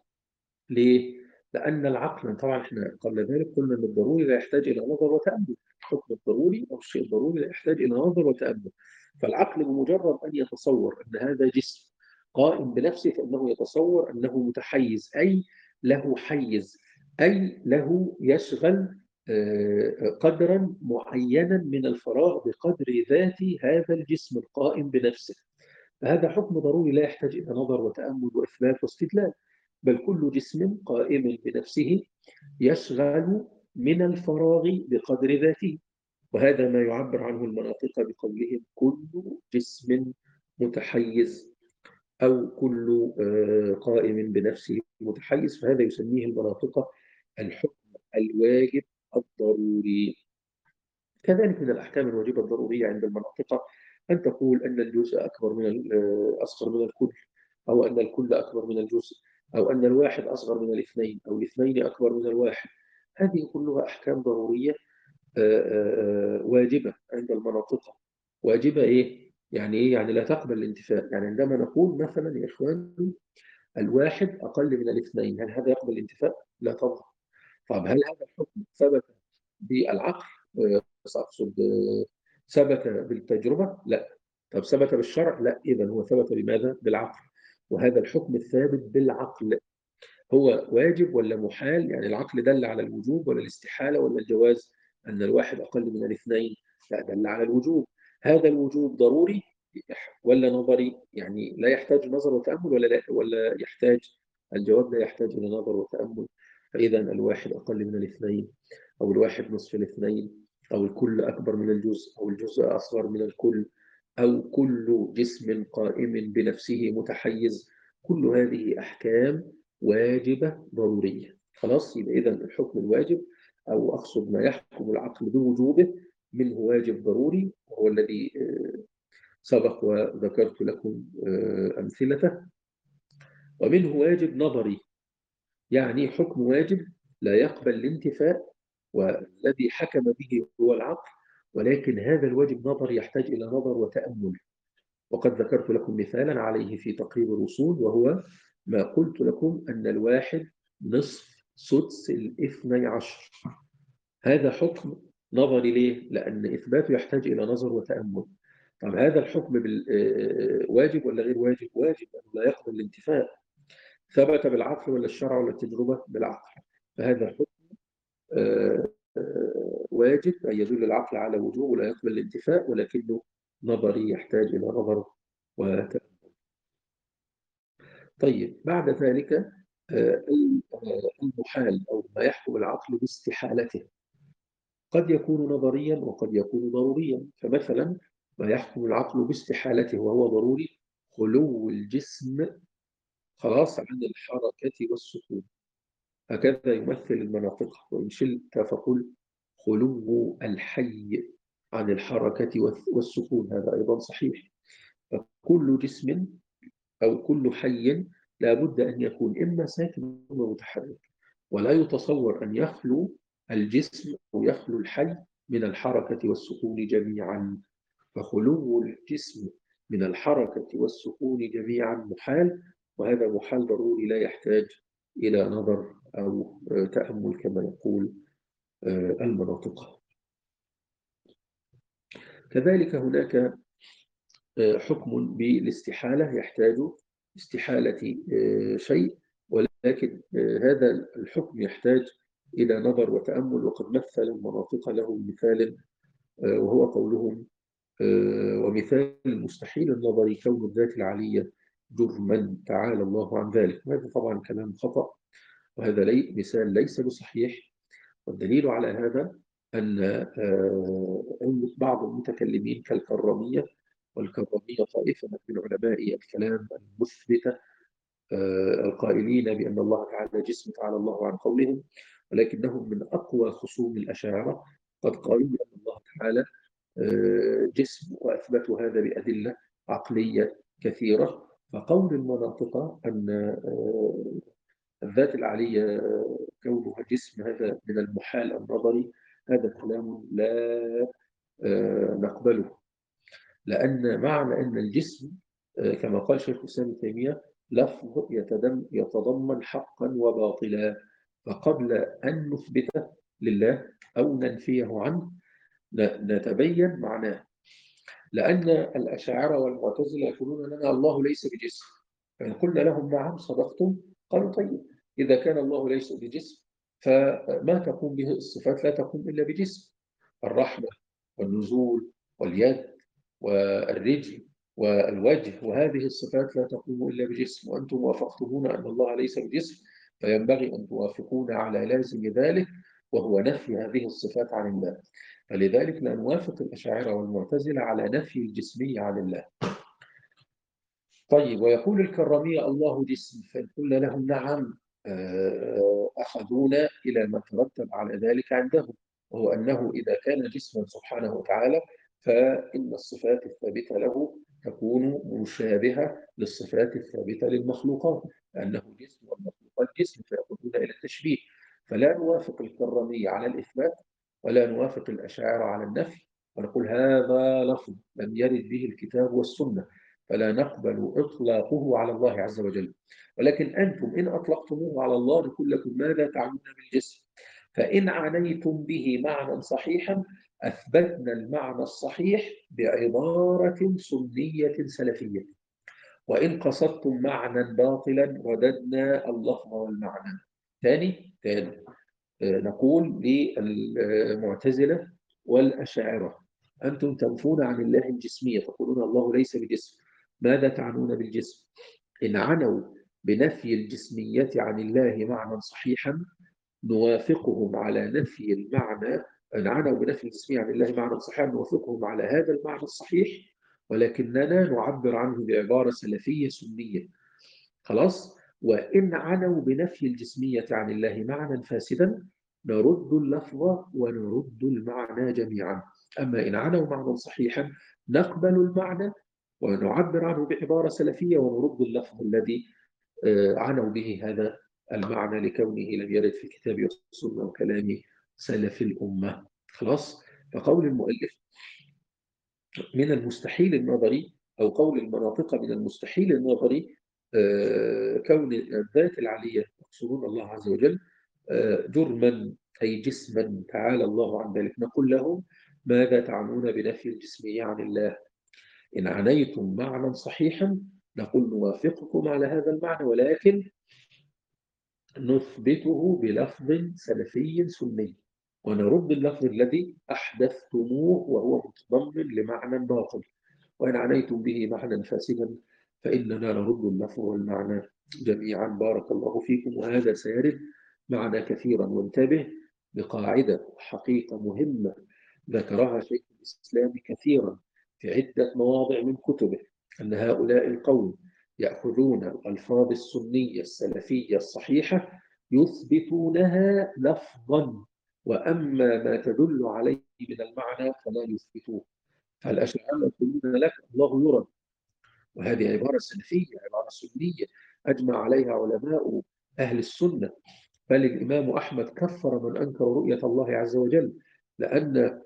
ليه؟ لأن العقل طبعا إحنا قبل ذلك قلنا أن الضروري لا يحتاج إلى نظر وتأمل. الحكم الضروري أو الشيء الضروري لا يحتاج إلى نظر وتأمل. فالعقل بمجرد أن يتصور أن هذا جسم قائم بنفسه فإنه يتصور أنه متحيز أي له حيز. أي له يشغل آه، قدرا معينا من الفراغ بقدر ذات هذا الجسم القائم بنفسه. فهذا حكم ضروري لا يحتاج إلى نظر وتأمل وإثبات واستدلال بل كل جسم قائم بنفسه يشغل من الفراغ بقدر ذاته. وهذا ما يعبر عنه المناطق بقولهم كل جسم متحيز أو كل آه، قائم بنفسه متحيز. فهذا يسميه المناطق الحكم الواجب الضروري كذلك من الأحكام الواجبة الضرورية عند المناطق أن تقول أن الجزء أكبر من آه، أصغر من الكل أو أن الكل أكبر من الجزء أو أن الواحد أصغر من الاثنين أو الاثنين أكبر من الواحد هذه كلها أحكام ضرورية آه، آه، واجبة عند المناطق واجبة إيه؟ يعني إيه؟ يعني لا تقبل الانتفاء يعني عندما نقول مثلا يا إخوان الواحد أقل من الاثنين هل هذا يقبل الانتفاء؟ لا طبعا طب هل هذا الحكم ثبت بالعقل؟ أقصد ثبت بالتجربة؟ لا. طب ثبت بالشرع؟ لا. إذا هو ثبت بماذا؟ بالعقل. وهذا الحكم الثابت بالعقل. هو واجب ولا محال؟ يعني العقل دل على الوجوب ولا الاستحالة ولا الجواز أن الواحد أقل من الاثنين؟ لا دل على الوجوب. هذا الوجوب ضروري؟ ولا نظري؟ يعني لا يحتاج نظر وتأمل ولا لا ولا يحتاج الجواب لا يحتاج إلى نظر وتأمل. فإذا الواحد أقل من الاثنين أو الواحد نصف الاثنين أو الكل أكبر من الجزء أو الجزء أصغر من الكل أو كل جسم قائم بنفسه متحيز كل هذه أحكام واجبة ضرورية. خلاص؟ يبقى إذا الحكم الواجب أو أقصد ما يحكم العقل بوجوبه منه واجب ضروري وهو الذي آه، سبق وذكرت لكم آه، أمثلته. ومنه واجب نظري. يعني حكم واجب لا يقبل الانتفاء والذي حكم به هو العقل ولكن هذا الواجب نظر يحتاج إلى نظر وتأمل وقد ذكرت لكم مثالا عليه في تقريب الوصول وهو ما قلت لكم أن الواحد نصف سدس الاثني عشر هذا حكم نظري ليه؟ لأن إثباته يحتاج إلى نظر وتأمل طب هذا الحكم واجب ولا غير واجب؟ واجب لا يقبل الانتفاء ثبت بالعقل ولا الشرع ولا التجربة؟ بالعقل فهذا الحكم آه، واجب أن يدل العقل على وجوب ولا يقبل الانتفاء ولكنه نظري يحتاج إلى نظر وتأمل. طيب بعد ذلك آه، المحال أو ما يحكم العقل باستحالته. قد يكون نظريا وقد يكون ضروريا. فمثلا ما يحكم العقل باستحالته وهو ضروري خلو الجسم خلاص عن الحركة والسكون هكذا يمثل المناطق. وإن شلت فقل خلو الحي عن الحركة والسكون هذا أيضا صحيح. فكل جسم أو كل حي لا بد أن يكون إما ساكن ومتحرك ولا يتصور أن يخلو الجسم أو يخلو الحي من الحركة والسكون جميعا. فخلو الجسم من الحركة والسكون جميعا محال وهذا محال ضروري لا يحتاج إلى نظر أو تأمل كما يقول آه، المناطق. كذلك هناك آه، حكم بالاستحالة يحتاج استحالة آه، شيء ولكن هذا الحكم يحتاج إلى نظر وتأمل. وقد مثل المناطق له مثال وهو قولهم ومثال المستحيل النظري كون الذات العلية جرما تعالى الله عن ذلك. هذا طبعا كلام خطأ وهذا لي مثال ليس بصحيح. والدليل على هذا أن آه، بعض المتكلمين كالكرامية والكرامية طائفة من علماء الكلام المثبتة آه، القائلين بأن الله تعالى جسم تعالى الله عن قولهم ولكنهم من أقوى خصوم الأشاعرة. قد قالوا بأن الله تعالى آه، جسم وأثبتوا هذا بأدلة عقلية كثيرة. فقول المناطق أن الذات العلية كونها جسم هذا من المحال النظري هذا كلام لا نقبله. لأن معنى أن الجسم كما قال شيخ الإسلام ابن تيمية لفظ يتضمن حقا وباطلا. فقبل أن نثبته لله أو ننفيه عنه نتبين معناه. لأن الأشاعرة والمعتزلة يقولون لنا الله ليس بجسم. فإن قلنا لهم نعم صدقتم. قالوا طيب إذا كان الله ليس بجسم فما تقوم به الصفات لا تقوم إلا بجسم. الرحمة والنزول واليد والرجل والوجه وهذه الصفات لا تقوم إلا بجسم. وأنتم وافقتمون أن الله ليس بجسم فينبغي أن توافقون على لازم ذلك وهو نفي هذه الصفات عن الله. فلذلك لا نوافق الأشاعرة والمعتزلة على نفي الجسمية عن الله. طيب ويقول الكرامية الله جسم فإن قلنا لهم نعم آه، أخذونا إلى ما ترتب على ذلك عندهم وهو أنه إذا كان جسما سبحانه وتعالى فإن الصفات الثابتة له تكون مشابهة للصفات الثابتة للمخلوقات لأنه جسم والمخلوقات جسم فيقودون إلى التشبيه. فلا نوافق الكرامية على الإثبات ولا نوافق الأشاعرة على النفي ونقول هذا لفظ لم يرد به الكتاب والسنة فلا نقبل إطلاقه على الله عز وجل. ولكن أنتم إن أطلقتموه على الله نقول لكم ماذا تعنون بالجسم فإن عنيتم به معنى صحيحا أثبتنا المعنى الصحيح بعبارة سنية سلفية. وإن قصدتم معنى باطلا رددنا اللفظ والمعنى. ثاني ثاني نقول للمعتزلة والأشاعرة. أنتم تنفون عن الله الجسمية تقولون الله ليس بجسم. ماذا تعنون بالجسم؟ إن عنوا بنفي الجسمية عن الله معنى صحيحا نوافقهم على نفي المعنى. إن عنوا بنفي الجسمية عن الله معنى صحيحا نوافقهم على هذا المعنى الصحيح. ولكننا نعبر عنه بعبارة سلفية سنية. خلاص؟ وإن عنوا بنفي الجسمية عن الله معنى فاسدا نرد اللفظ ونرد المعنى جميعا. أما إن عنوا معنى صحيحا نقبل المعنى ونعبر عنه بعبارة سلفية ونرد اللفظ الذي آه، عنوا به هذا المعنى لكونه لم يرد في الكتاب والسنة وكلام سلف الأمة. خلاص؟ فقول المؤلف من المستحيل النظري أو قول المناطق من المستحيل النظري آه، كون الذات العلية يقصدون الله عز وجل جرما أي جسما تعالى الله عن ذلك. نقول لهم ماذا تعنون بنفي الجسمية عن الله. إن عنيتم معنى صحيحا نقول نوافقكم على هذا المعنى ولكن نثبته بلفظ سلفي سني. ونرد اللفظ الذي أحدثتموه وهو متضمن لمعنى باطل. وإن عنيتم به معنى فاسدا فإننا نرد اللفظ والمعنى جميعا. بارك الله فيكم وهذا سيرد معنا كثيرا وانتبه بقاعدة حقيقة مهمة ذكرها شيخ الإسلام كثيرا في عدة مواضع من كتبه أن هؤلاء القوم يأخذون الألفاظ السنية السلفية الصحيحة يثبتونها لفظا وأما ما تدل عليه من المعنى فلا يثبتوه. فالأشاعرة يقولون لك الله يرى وهذه عبارة سلفية عبارة سنية أجمع عليها علماء أهل السنة. بل الإمام أحمد كفر من أنكر رؤية الله عز وجل لأن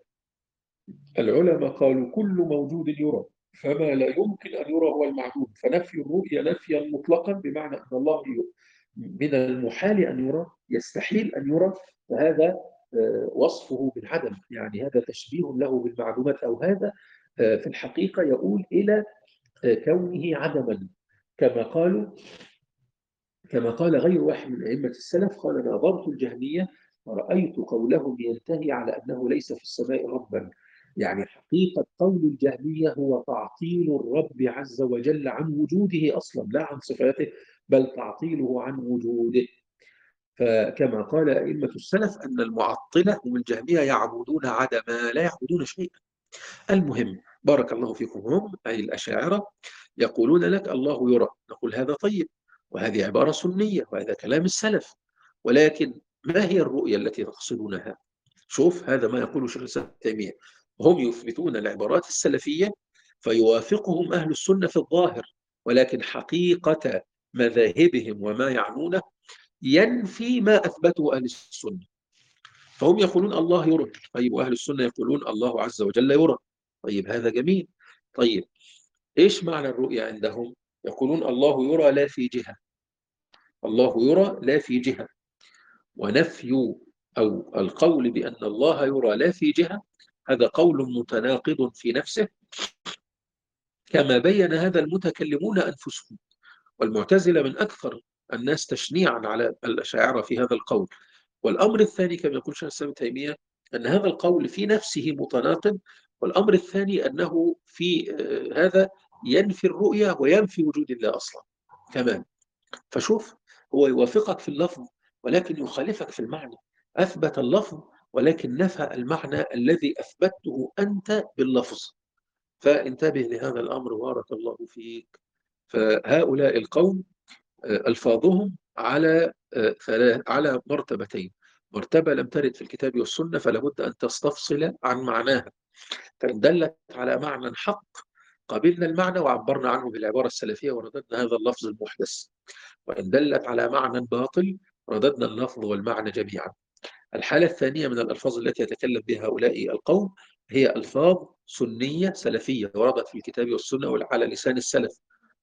العلماء قالوا كل موجود يرى فما لا يمكن أن يرى هو المعدوم. فنفي الرؤية نفيا مطلقا بمعنى أن الله من المحال أن يرى يستحيل أن يرى فهذا آه، وصفه بالعدم. يعني هذا تشبيه له بالمعلومات أو هذا آه، في الحقيقة يقول إلى آه، كونه عدما. كما قالوا كما قال غير واحد من أئمة السلف قال ناظرت الجهمية ورأيت قولهم ينتهي على أنه ليس في السماء ربا. يعني حقيقة قول الجهمية هو تعطيل الرب عز وجل عن وجوده أصلا لا عن صفاته بل تعطيله عن وجوده. فكما قال أئمة السلف أن المعطلة هم الجهمية يعبدون عدما لا يعبدون شيئا. المهم بارك الله فيكم. هم أي الأشاعرة يقولون لك الله يرى. نقول هذا طيب. وهذه عبارة سنية وهذا كلام السلف. ولكن ما هي الرؤية التي تقصدونها؟ شوف هذا ما يقول شيخ الإسلام تيمية. هم يثبتون العبارات السلفية فيوافقهم أهل السنة في الظاهر ولكن حقيقة مذاهبهم وما يعنونه ينفي ما أثبته أهل السنة. فهم يقولون الله يرى طيب وأهل السنة يقولون الله عز وجل يرى طيب هذا جميل. طيب إيش معنى الرؤية عندهم؟ يقولون الله يرى لا في جهة. الله يرى لا في جهة. ونفي أو القول بأن الله يرى لا في جهة هذا قول متناقض في نفسه. كما بين هذا المتكلمون أنفسهم. والمعتزلة من أكثر الناس تشنيعا على الأشاعرة في هذا القول. والأمر الثاني كما يقول شيخ الإسلام تيمية أن هذا القول في نفسه متناقض. والأمر الثاني أنه في آه، هذا ينفي الرؤية وينفي وجود الله أصلا. كمان فشوف هو يوافقك في اللفظ ولكن يخالفك في المعنى. أثبت اللفظ ولكن نفى المعنى الذي أثبته أنت باللفظ. فانتبه لهذا الأمر بارك الله فيك. فهؤلاء القوم آه، ألفاظهم على آه، على مرتبتين. مرتبة لم ترد في الكتاب والسنة فلا بد أن تستفصل عن معناها. فإن دلت على معنى حق قبلنا المعنى وعبرنا عنه بالعبارة السلفية ورددنا هذا اللفظ المحدث. وإن دلت على معنى باطل رددنا اللفظ والمعنى جميعا. الحالة الثانية من الألفاظ التي يتكلم بها هؤلاء القوم هي ألفاظ سنية سلفية وردت في الكتاب والسنة وعلى لسان السلف.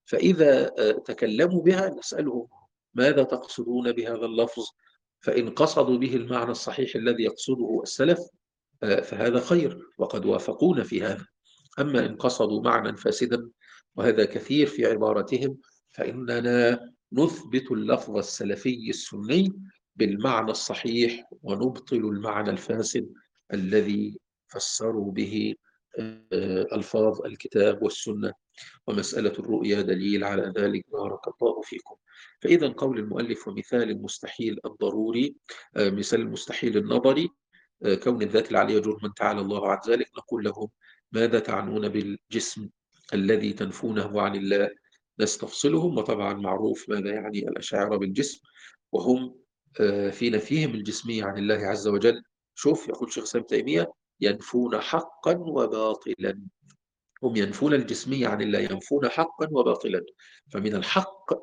فإذا آه، تكلموا بها نسألهم ماذا تقصدون بهذا اللفظ؟ فإن قصدوا به المعنى الصحيح الذي يقصده السلف آه، فهذا خير وقد وافقونا في هذا. أما إن قصدوا معنى فاسدا وهذا كثير في عبارتهم فإننا نثبت اللفظ السلفي السني بالمعنى الصحيح ونبطل المعنى الفاسد الذي فسروا به آه، ألفاظ الكتاب والسنة. ومسألة الرؤيا دليل على ذلك بارك الله فيكم. فإذا قول المؤلف ومثال المستحيل الضروري آه، مثال المستحيل النظري آه، كون الذات العلية جرما تعالى الله عن ذلك نقول لهم ماذا تعنون بالجسم الذي تنفونه عن الله؟ نستفصلهم وطبعا معروف ماذا يعني الأشاعرة بالجسم وهم آه، في نفيهم الجسمية عن الله عز وجل. شوف يقول شيخ سلام تيمية ينفون حقا وباطلا. هم ينفون الجسمية عن الله ينفون حقا وباطلا. فمن الحق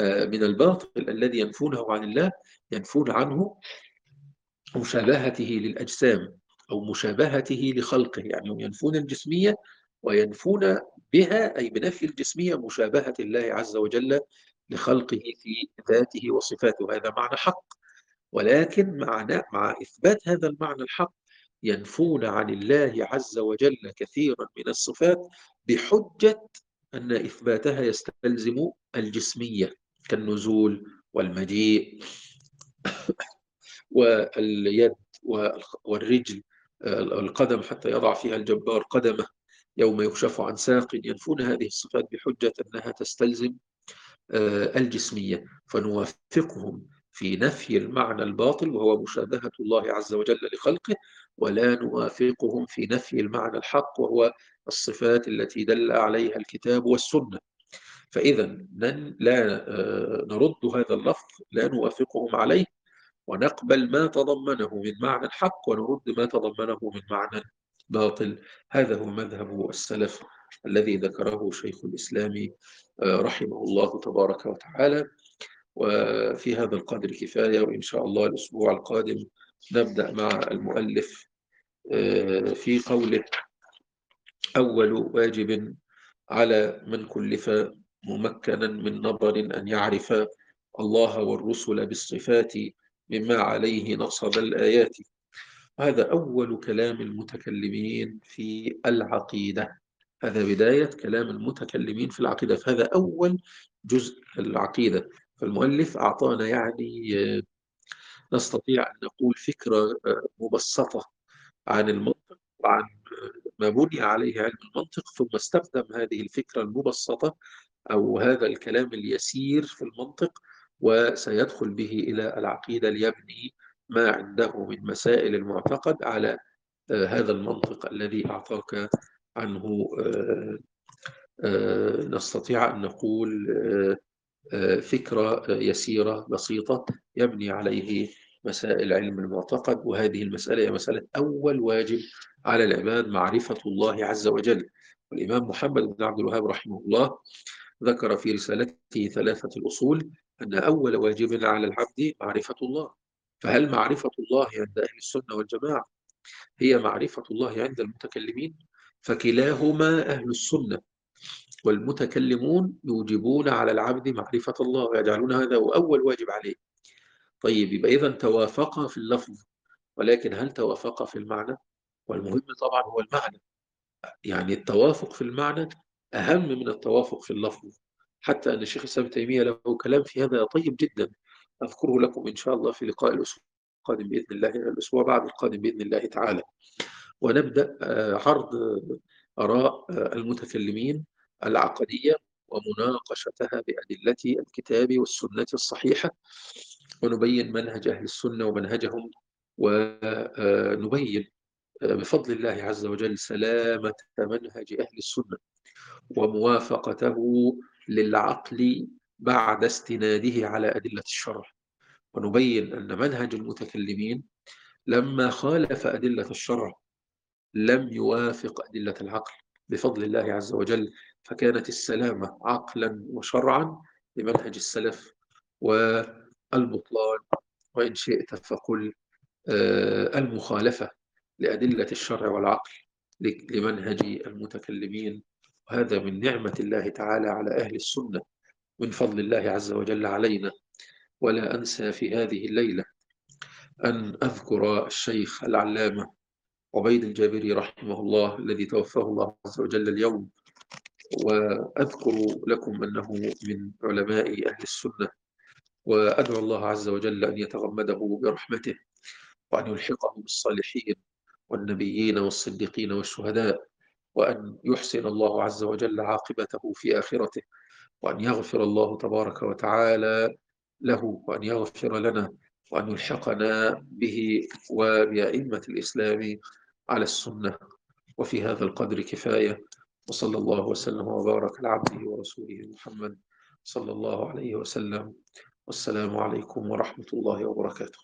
آه، من الباطل الذي ينفونه عن الله ينفون عنه مشابهته للأجسام. أو مشابهته لخلقه يعني هم ينفون الجسمية وينفون بها أي بنفي الجسمية مشابهة الله عز وجل لخلقه في ذاته وصفاته. هذا معنى حق. ولكن مع مع إثبات هذا المعنى الحق ينفون عن الله عز وجل كثيرا من الصفات بحجة أن إثباتها يستلزم الجسمية كالنزول والمجيء (coughs) واليد والرجل القدم حتى يضع فيها الجبار قدمه يوم يكشف عن ساق ينفون هذه الصفات بحجة أنها تستلزم آه، الجسمية. فنوافقهم في نفي المعنى الباطل وهو مشابهة الله عز وجل لخلقه ولا نوافقهم في نفي المعنى الحق وهو الصفات التي دل عليها الكتاب والسنة. فإذا لا آه، نرد هذا اللفظ لا نوافقهم عليه. ونقبل ما تضمنه من معنى الحق ونرد ما تضمنه من معنى باطل هذا هو مذهب السلف الذي ذكره شيخ الإسلام آه، رحمه الله تبارك وتعالى. وفي هذا القدر كفاية وإن شاء الله الأسبوع القادم نبدأ مع المؤلف آه، في قوله أول واجب على من كلف ممكنا من نظر أن يعرف الله والرسل بالصفات مما عليه نصب الآيات. هذا أول كلام المتكلمين في العقيدة. هذا بداية كلام المتكلمين في العقيدة. فهذا أول جزء العقيدة. فالمؤلف أعطانا يعني آه، نستطيع أن نقول فكرة آه، مبسطة عن المنطق وعن آه، ما بني عليه علم المنطق. ثم استخدم هذه الفكرة المبسطة أو هذا الكلام اليسير في المنطق وسيدخل به إلى العقيدة ليبني ما عنده من مسائل المعتقد على هذا المنطق الذي أعطاك عنه نستطيع أن نقول فكرة يسيرة بسيطة يبني عليه مسائل علم المعتقد وهذه المسألة هي مسألة أول واجب على العباد معرفة الله عز وجل. والإمام محمد بن عبد الوهاب رحمه الله ذكر في رسالته ثلاثة الأصول أن أول واجب على العبد معرفة الله. فهل معرفة الله عند أهل السنة والجماعة هي معرفة الله عند المتكلمين؟ فكلاهما أهل السنة. والمتكلمون يوجبون على العبد معرفة الله ويجعلون هذا هو أول واجب عليه. طيب يبقى إذا توافقا في اللفظ. ولكن هل توافقا في المعنى؟ والمهم طبعا هو المعنى. يعني التوافق في المعنى أهم من التوافق في اللفظ. حتى أن الشيخ الإسلام تيمية له كلام في هذا طيب جدا. أذكره لكم إن شاء الله في لقاء الأسبوع القادم بإذن الله الأسبوع بعد القادم بإذن الله تعالى. ونبدأ آه، عرض آراء آه، المتكلمين العقدية ومناقشتها بأدلة الكتاب والسنة الصحيحة. ونبين منهج أهل السنة ومنهجهم ونبين آه، بفضل الله عز وجل سلامة منهج أهل السنة وموافقته للعقل بعد استناده على أدلة الشرع. ونبين أن منهج المتكلمين لما خالف أدلة الشرع لم يوافق أدلة العقل بفضل الله عز وجل فكانت السلامة عقلا وشرعا لمنهج السلف والبطلان. وإن شئت فقل آه، المخالفة لأدلة الشرع والعقل لمنهج المتكلمين وهذا من نعمة الله تعالى على أهل السنة من فضل الله عز وجل علينا. ولا أنسى في هذه الليلة أن أذكر الشيخ العلامة عبيد الجابري رحمه الله الذي توفاه الله عز وجل اليوم. وأذكر لكم أنه من علماء أهل السنة وأدعو الله عز وجل أن يتغمده برحمته وأن يلحقه بالصالحين والنبيين والصديقين والشهداء. وأن يحسن الله عز وجل عاقبته في آخرته وأن يغفر الله تبارك وتعالى له وأن يغفر لنا وأن يلحقنا به وبأئمة الإسلام على السنة. وفي هذا القدر كفاية وصلى الله وسلم وبارك على عبده ورسوله محمد صلى الله عليه وسلم. والسلام عليكم ورحمة الله وبركاته.